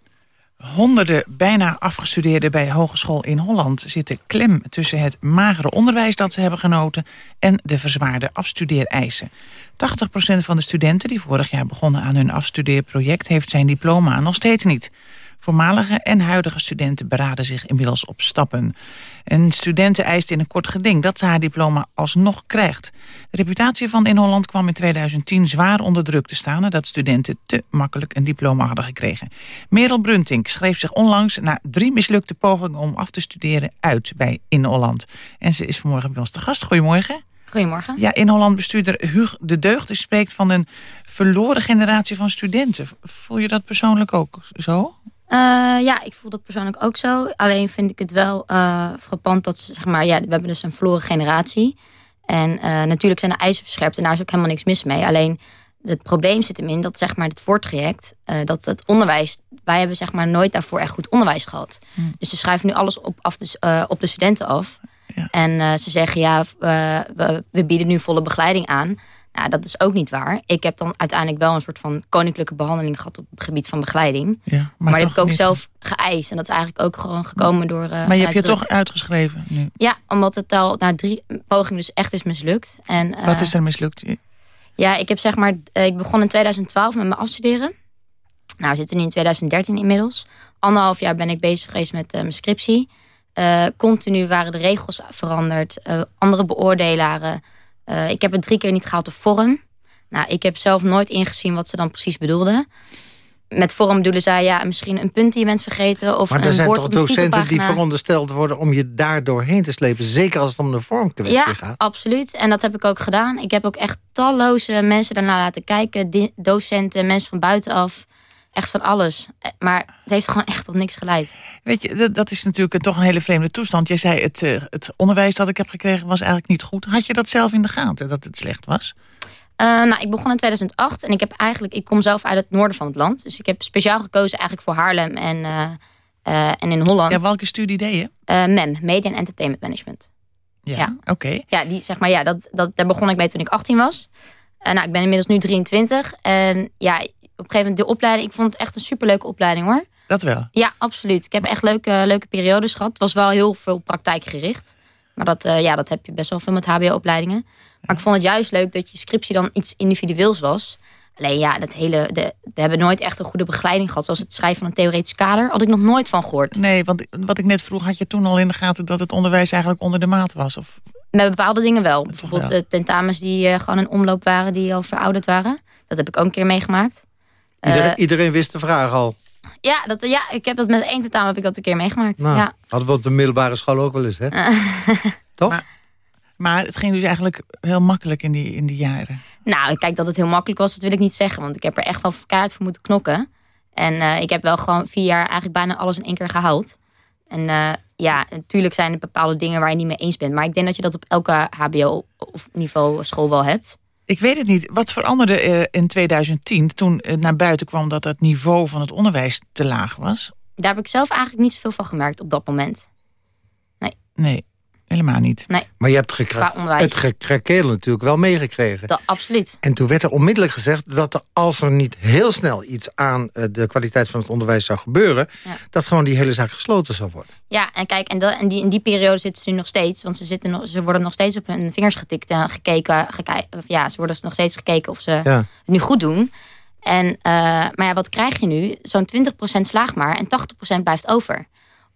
Honderden bijna afgestudeerden bij Hogeschool in Holland zitten klem tussen het magere onderwijs dat ze hebben genoten en de verzwaarde afstudeereisen. 80% van de studenten die vorig jaar begonnen aan hun afstudeerproject heeft zijn diploma nog steeds niet. Voormalige en huidige studenten beraden zich inmiddels op stappen. Een studenten eist in een kort geding dat ze haar diploma alsnog krijgt. De reputatie van In Holland kwam in 2010 zwaar onder druk te staan... nadat studenten te makkelijk een diploma hadden gekregen. Merel Bruntink schreef zich onlangs na drie mislukte pogingen... om af te studeren uit bij In Holland. En ze is vanmorgen bij ons te gast. Goedemorgen. Goedemorgen. Ja, in Holland bestuurder Hug de Deugd spreekt van een verloren generatie van studenten. Voel je dat persoonlijk ook zo? Uh, ja, ik voel dat persoonlijk ook zo. Alleen vind ik het wel uh, frappant dat ze, zeg maar, ja, we hebben dus een verloren generatie. En uh, natuurlijk zijn de eisen verscherpt en daar is ook helemaal niks mis mee. Alleen het probleem zit hem in dat zeg maar het voortraject, dat het onderwijs, wij hebben zeg maar nooit daarvoor echt goed onderwijs gehad. Hmm. Dus ze schrijven nu alles op, af de, op de studenten af. Ja. En ze zeggen ja, we, we bieden nu volle begeleiding aan. Nou, dat is ook niet waar. Ik heb dan uiteindelijk wel een soort van koninklijke behandeling gehad op het gebied van begeleiding. Ja, maar, maar dat heb ik ook zelf geëist. En dat is eigenlijk ook gewoon gekomen door. Uh, maar je hebt je toch uitgeschreven nu? Ja, omdat het al na drie pogingen dus echt is mislukt. En, uh, Wat is er mislukt? Ja, ik heb zeg maar. Uh, ik begon in 2012 met mijn afstuderen. Nou, we zitten nu in 2013 inmiddels. Anderhalf jaar ben ik bezig geweest met mijn scriptie. continu waren de regels veranderd. andere beoordelaren. Uh, ik heb het drie keer niet gehaald op vorm. Nou, ik heb zelf nooit ingezien wat ze dan precies bedoelden. Met vorm bedoelen zij ja, misschien een punt die je bent vergeten. Of maar er een zijn woord toch docenten die verondersteld worden om je daar doorheen te slepen. Zeker als het om de vormkwestie ja, gaat. absoluut. En dat heb ik ook gedaan. Ik heb ook echt talloze mensen daarna laten kijken. Docenten, mensen van buitenaf. Echt van alles. Eh, maar het heeft gewoon echt tot niks geleid. Weet je, dat, is natuurlijk toch een hele vreemde toestand. Jij zei, het, eh, het onderwijs dat ik heb gekregen was eigenlijk niet goed. Had je dat zelf in de gaten, dat het slecht was? Uh, nou, ik begon in 2008 en ik heb eigenlijk, ik kom zelf uit het noorden van het land. Dus ik heb speciaal gekozen eigenlijk voor Haarlem en, uh, uh, en in Holland. Ja, welke studie deed je? MEM, Media and Entertainment Management. Ja, ja. oké. Ja, die zeg maar, ja, dat, dat, daar begon ik mee toen ik 18 was. nou, ik ben inmiddels nu 23 en ja, een gegeven moment de opleiding. Ik vond het echt een superleuke opleiding hoor. Dat wel? Ja, absoluut. Ik heb echt leuke, leuke periodes gehad. Het was wel heel veel praktijkgericht. Maar dat, uh, ja, dat heb je best wel veel met hbo-opleidingen. Maar ik vond het juist leuk dat je scriptie dan iets individueels was. Alleen ja, dat hele, de, we hebben nooit echt een goede begeleiding gehad. Zoals het schrijven van een theoretisch kader. Had ik nog nooit van gehoord. Nee, want wat ik net vroeg, had je toen al in de gaten dat het onderwijs eigenlijk onder de maat was? Of? Met bepaalde dingen wel. Bijvoorbeeld wel. tentamens die uh, gewoon in omloop waren, die al verouderd waren. Dat heb ik ook een keer meegemaakt. Iedereen, uh, iedereen wist de vraag al. Ja, dat, ja, ik heb dat met één tentamen heb ik dat een keer meegemaakt. Nou, ja. Hadden we op de middelbare school ook wel eens, hè? Toch? Maar, maar, het ging dus eigenlijk heel makkelijk in die, in die jaren. Nou, kijk, dat het heel makkelijk was, dat wil ik niet zeggen. Want ik heb er echt wel kaart voor moeten knokken. En uh, ik heb wel gewoon vier jaar eigenlijk bijna alles in één keer gehaald. En uh, ja, natuurlijk zijn er bepaalde dingen waar je niet mee eens bent. Maar ik denk dat je dat op elke hbo of niveau school wel hebt. Ik weet het niet. Wat veranderde er in 2010 toen naar buiten kwam dat het niveau van het onderwijs te laag was? Daar heb ik zelf eigenlijk niet zoveel van gemerkt op dat moment. Nee. Nee, helemaal niet. Nee. Maar je hebt gekra het gekrakeel natuurlijk wel meegekregen. Dat, absoluut. En toen werd er onmiddellijk gezegd dat er, als er niet heel snel iets aan uh, de kwaliteit van het onderwijs zou gebeuren, ja. dat gewoon die hele zaak gesloten zou worden. Ja, en kijk, en, de, en die, in die periode zitten ze nu nog steeds, want ze, zitten nog, ze worden nog steeds op hun vingers getikt en gekeken. Geke ja, ze worden nog steeds gekeken of ze ja. het nu goed doen. En, uh, maar ja, wat krijg je nu? Zo'n 20% slaagt maar en 80% blijft over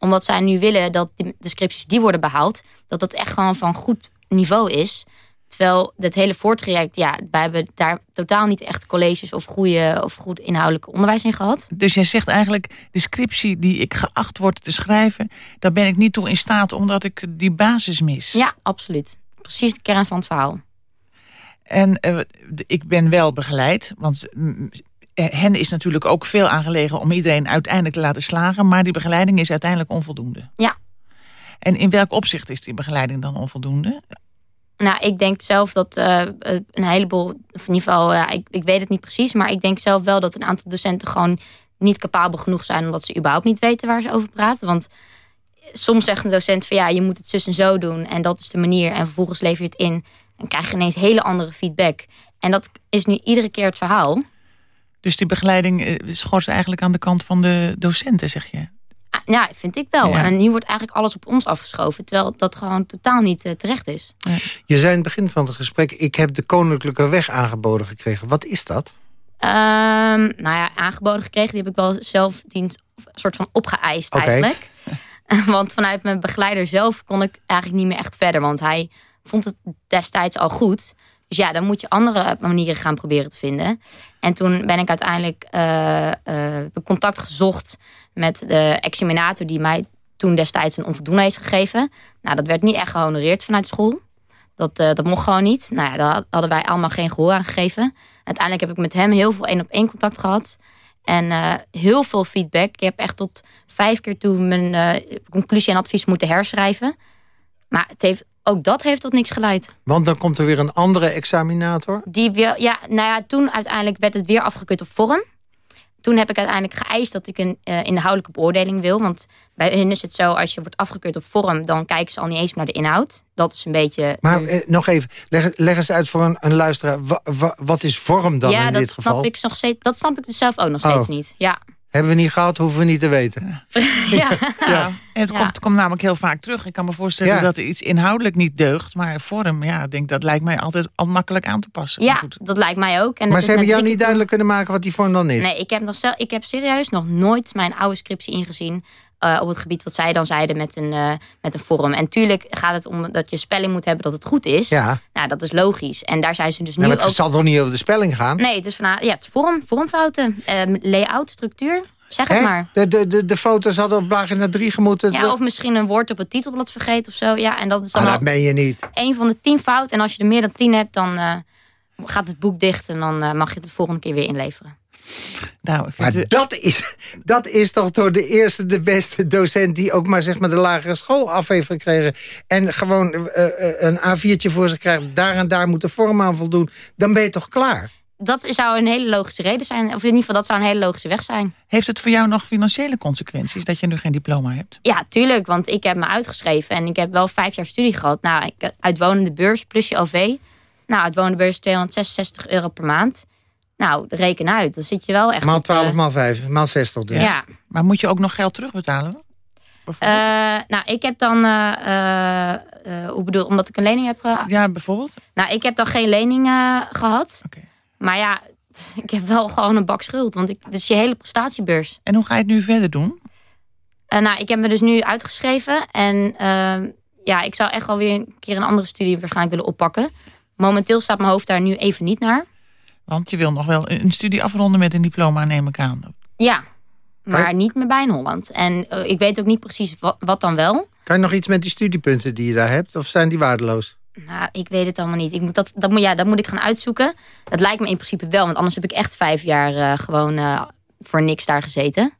omdat zij nu willen dat de scripties die worden behaald, dat dat echt gewoon van goed niveau is. Terwijl het hele voortraject, ja, wij hebben daar totaal niet echt colleges of, goede, of goed inhoudelijk onderwijs in gehad. Dus jij zegt eigenlijk, de scriptie die ik geacht word te schrijven, daar ben ik niet toe in staat omdat ik die basis mis. Ja, absoluut. Precies de kern van het verhaal. En uh, ik ben wel begeleid, want hen is natuurlijk ook veel aangelegen om iedereen uiteindelijk te laten slagen. Maar die begeleiding is uiteindelijk onvoldoende. Ja. En in welk opzicht is die begeleiding dan onvoldoende? Nou, ik denk zelf dat uh, een heleboel, of in ieder geval, uh, ik, ik weet het niet precies. Maar ik denk zelf wel dat een aantal docenten gewoon niet capabel genoeg zijn. Omdat ze überhaupt niet weten waar ze over praten. Want soms zegt een docent van ja, je moet het zus en zo doen. En dat is de manier. En vervolgens lever je het in. En krijg je ineens hele andere feedback. En dat is nu iedere keer het verhaal. Dus die begeleiding eh, schort eigenlijk aan de kant van de docenten, zeg je? Ah, Ja, vind ik wel. Ja. En nu wordt eigenlijk alles op ons afgeschoven. Terwijl dat gewoon totaal niet eh, terecht is. Je zei in het begin van het gesprek... ik heb de koninklijke weg aangeboden gekregen. Wat is dat? Ehm, nou ja, aangeboden gekregen. Die heb ik wel zelf dienst, soort van opgeëist eigenlijk. want vanuit mijn begeleider zelf kon ik eigenlijk niet meer echt verder. Want hij vond het destijds al goed. Dus ja, dan moet je andere manieren gaan proberen te vinden. En toen ben ik uiteindelijk eh, eh, contact gezocht met de examinator die mij toen destijds een onvoldoende heeft gegeven. Nou, dat werd niet echt gehonoreerd vanuit school. Dat, eh, dat mocht gewoon niet. Nou ja, daar hadden wij allemaal geen gehoor aan gegeven. Uiteindelijk heb ik met hem heel veel één op één contact gehad. En heel veel feedback. Ik heb echt tot vijf keer toe mijn conclusie en advies moeten herschrijven. Maar het heeft, ook dat heeft tot niks geleid. Want dan komt er weer een andere examinator. Die weer, ja, nou ja, toen uiteindelijk werd het weer afgekeurd op vorm. Toen heb ik uiteindelijk geëist dat ik een eh, inhoudelijke beoordeling wil. Want bij hen is het zo, als je wordt afgekeurd op vorm... dan kijken ze al niet eens naar de inhoud. Dat is een beetje... Maar eh, nog even, leg, leg eens uit voor een, een luisteraar. Wa- wa- wat is vorm dan ja, in dat dit geval? Snap ik nog steeds, dat snap ik dus zelf ook nog steeds Oh. niet. Ja. Hebben we niet gehad, hoeven we niet te weten. ja. Ja. En het Ja. komt, komt namelijk heel vaak terug. Ik kan me voorstellen Ja. dat er iets inhoudelijk niet deugt. Maar vorm, ja, ik denk dat lijkt mij altijd al makkelijk aan te passen. Ja, dat lijkt mij ook. En maar ze hebben jou niet duidelijk kunnen maken wat die vorm dan is. Nee, ik heb, nog zelf, ik heb serieus nog nooit mijn oude scriptie ingezien. Eh, op het gebied wat zij dan zeiden met een, eh, met een vorm. En tuurlijk gaat het om dat je spelling moet hebben dat het goed is. Ja. Nou, dat is logisch. En daar zijn ze dus Nou, nu maar het ook... zal toch niet over de spelling gaan? Nee, het is, van, ja, het is vorm, vormfouten. eh, layout, structuur. Zeg het Hè? maar. De, de, de, de foto's hadden op pagina 3 gemoeten. Ja, of misschien een woord op het titelblad vergeten of zo. Ja, en dat is dan Ah, dat meen je niet. een van de tien fouten. En als je er meer dan tien hebt, dan eh, gaat het boek dicht. En dan mag je het de volgende keer weer inleveren. Nou, ik Maar het- dat is, dat is toch door de eerste, de beste docent... die ook maar zeg maar de lagere school af heeft gekregen... en gewoon eh, eh, een A4'tje voor zich krijgt... daar en daar moet de vorm aan voldoen. Dan ben je toch klaar? Dat zou een hele logische reden zijn. Of in ieder geval, dat zou een hele logische weg zijn. Heeft het voor jou nog financiële consequenties dat je nu geen diploma hebt? Ja, tuurlijk. Want ik heb me uitgeschreven. En ik heb wel vijf jaar studie gehad. Nou, uitwonende beurs plus je OV. Nou, uitwonende beurs is 266 euro per maand. Nou, reken uit. Dan zit je wel echt Maal op, eh, 12, maal 5, maal 60 dus. Ja. Maar moet je ook nog geld terugbetalen? Eh, nou, ik heb dan... eh, hoe bedoel, omdat ik een lening heb gehad? Ja, bijvoorbeeld? Nou, ik heb dan geen lening eh, gehad. Maar ja, ik heb wel gewoon een bak schuld. Want ik, het is je hele prestatiebeurs. En hoe ga je het nu verder doen? Nou, ik heb me dus nu uitgeschreven. En eh, ja, ik zou echt wel weer een keer een andere studie waarschijnlijk willen oppakken. Momenteel staat mijn hoofd daar nu even niet naar. Want je wil nog wel een studie afronden met een diploma, neem ik aan. Ja, maar niet meer bij in Holland. En eh, ik weet ook niet precies wat, wat dan wel. Kan je nog iets met die studiepunten die je daar hebt? Of zijn die waardeloos? Nou, ik weet het allemaal niet. Ik moet dat, dat, moet, ja, dat moet ik gaan uitzoeken. Dat lijkt me in principe wel. Want anders heb ik echt vijf jaar eh, gewoon eh, voor niks daar gezeten.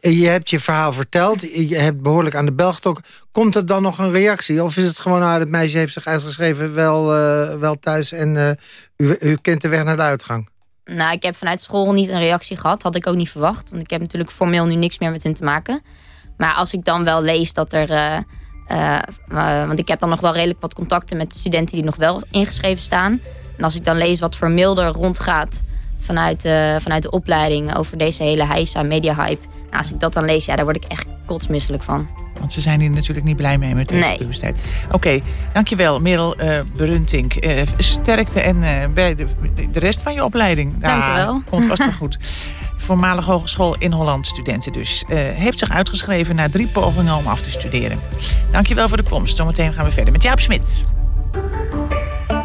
Je hebt je verhaal verteld. Je hebt behoorlijk aan de bel getrokken. Komt er dan nog een reactie? Of is het gewoon, nou, het meisje heeft zich uitgeschreven wel, eh, wel thuis... en eh, u, u kent de weg naar de uitgang? Nou, ik heb vanuit school niet een reactie gehad. Had ik ook niet verwacht. Want ik heb natuurlijk formeel nu niks meer met hun te maken. Maar als ik dan wel lees dat er... eh, want ik heb dan nog wel redelijk wat contacten met studenten die nog wel ingeschreven staan. En als ik dan lees wat voor mail er rondgaat vanuit, eh, vanuit de opleiding over deze hele heisa media hype. Nou, als ik dat dan lees, ja, daar word ik echt kotsmisselijk van. Want ze zijn hier natuurlijk niet blij mee met deze Nee. publiciteit. Oké, dankjewel Merel eh Bruntink. Eh, sterkte en bij de, de rest van je opleiding. Dank je Daar wel. Komt vast wel goed. Voormalige hogeschool in Holland studenten dus. Heeft zich uitgeschreven na drie pogingen om af te studeren. Dankjewel voor de komst. Zometeen gaan we verder met Jaap Smit.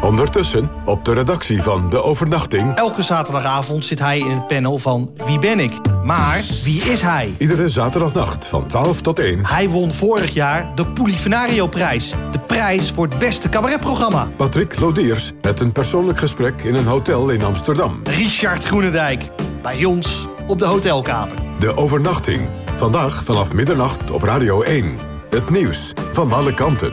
Ondertussen op de redactie van De Overnachting... Elke zaterdagavond zit hij in het panel van Wie ben ik? Maar wie is hij? Iedere zaterdagnacht van 12 tot 1... Hij won vorig jaar de Polifenario-prijs. De prijs voor het beste cabaretprogramma. Patrick Lodiers met een persoonlijk gesprek in een hotel in Amsterdam. Richard Groenendijk. Bij ons op de hotelkamer. De Overnachting. Vandaag vanaf middernacht op Radio 1. Het nieuws van alle kanten.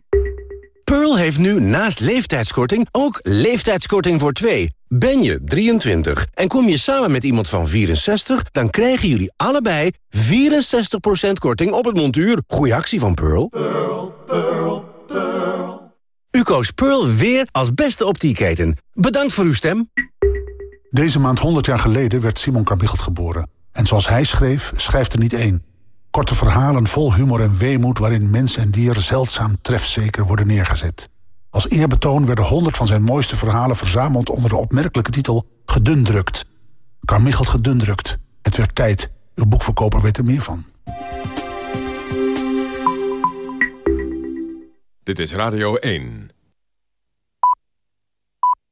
Pearl heeft nu naast leeftijdskorting ook leeftijdskorting voor twee. Ben je 23 en kom je samen met iemand van 64... dan krijgen jullie allebei 64% korting op het montuur. Goeie actie van Pearl. Pearl, Pearl, Pearl. U koos Pearl weer als beste optieketen. Bedankt voor uw stem. Deze maand 100 jaar geleden werd Simon Carmichelt geboren. En zoals hij schreef, schrijft er niet één. Korte verhalen vol humor en weemoed... waarin mens en dier zeldzaam trefzeker worden neergezet. Als eerbetoon werden honderd van zijn mooiste verhalen verzameld... onder de opmerkelijke titel Gedundrukt. Carmichelt Gedundrukt. Het werd tijd. Uw boekverkoper weet er meer van. Dit is Radio 1.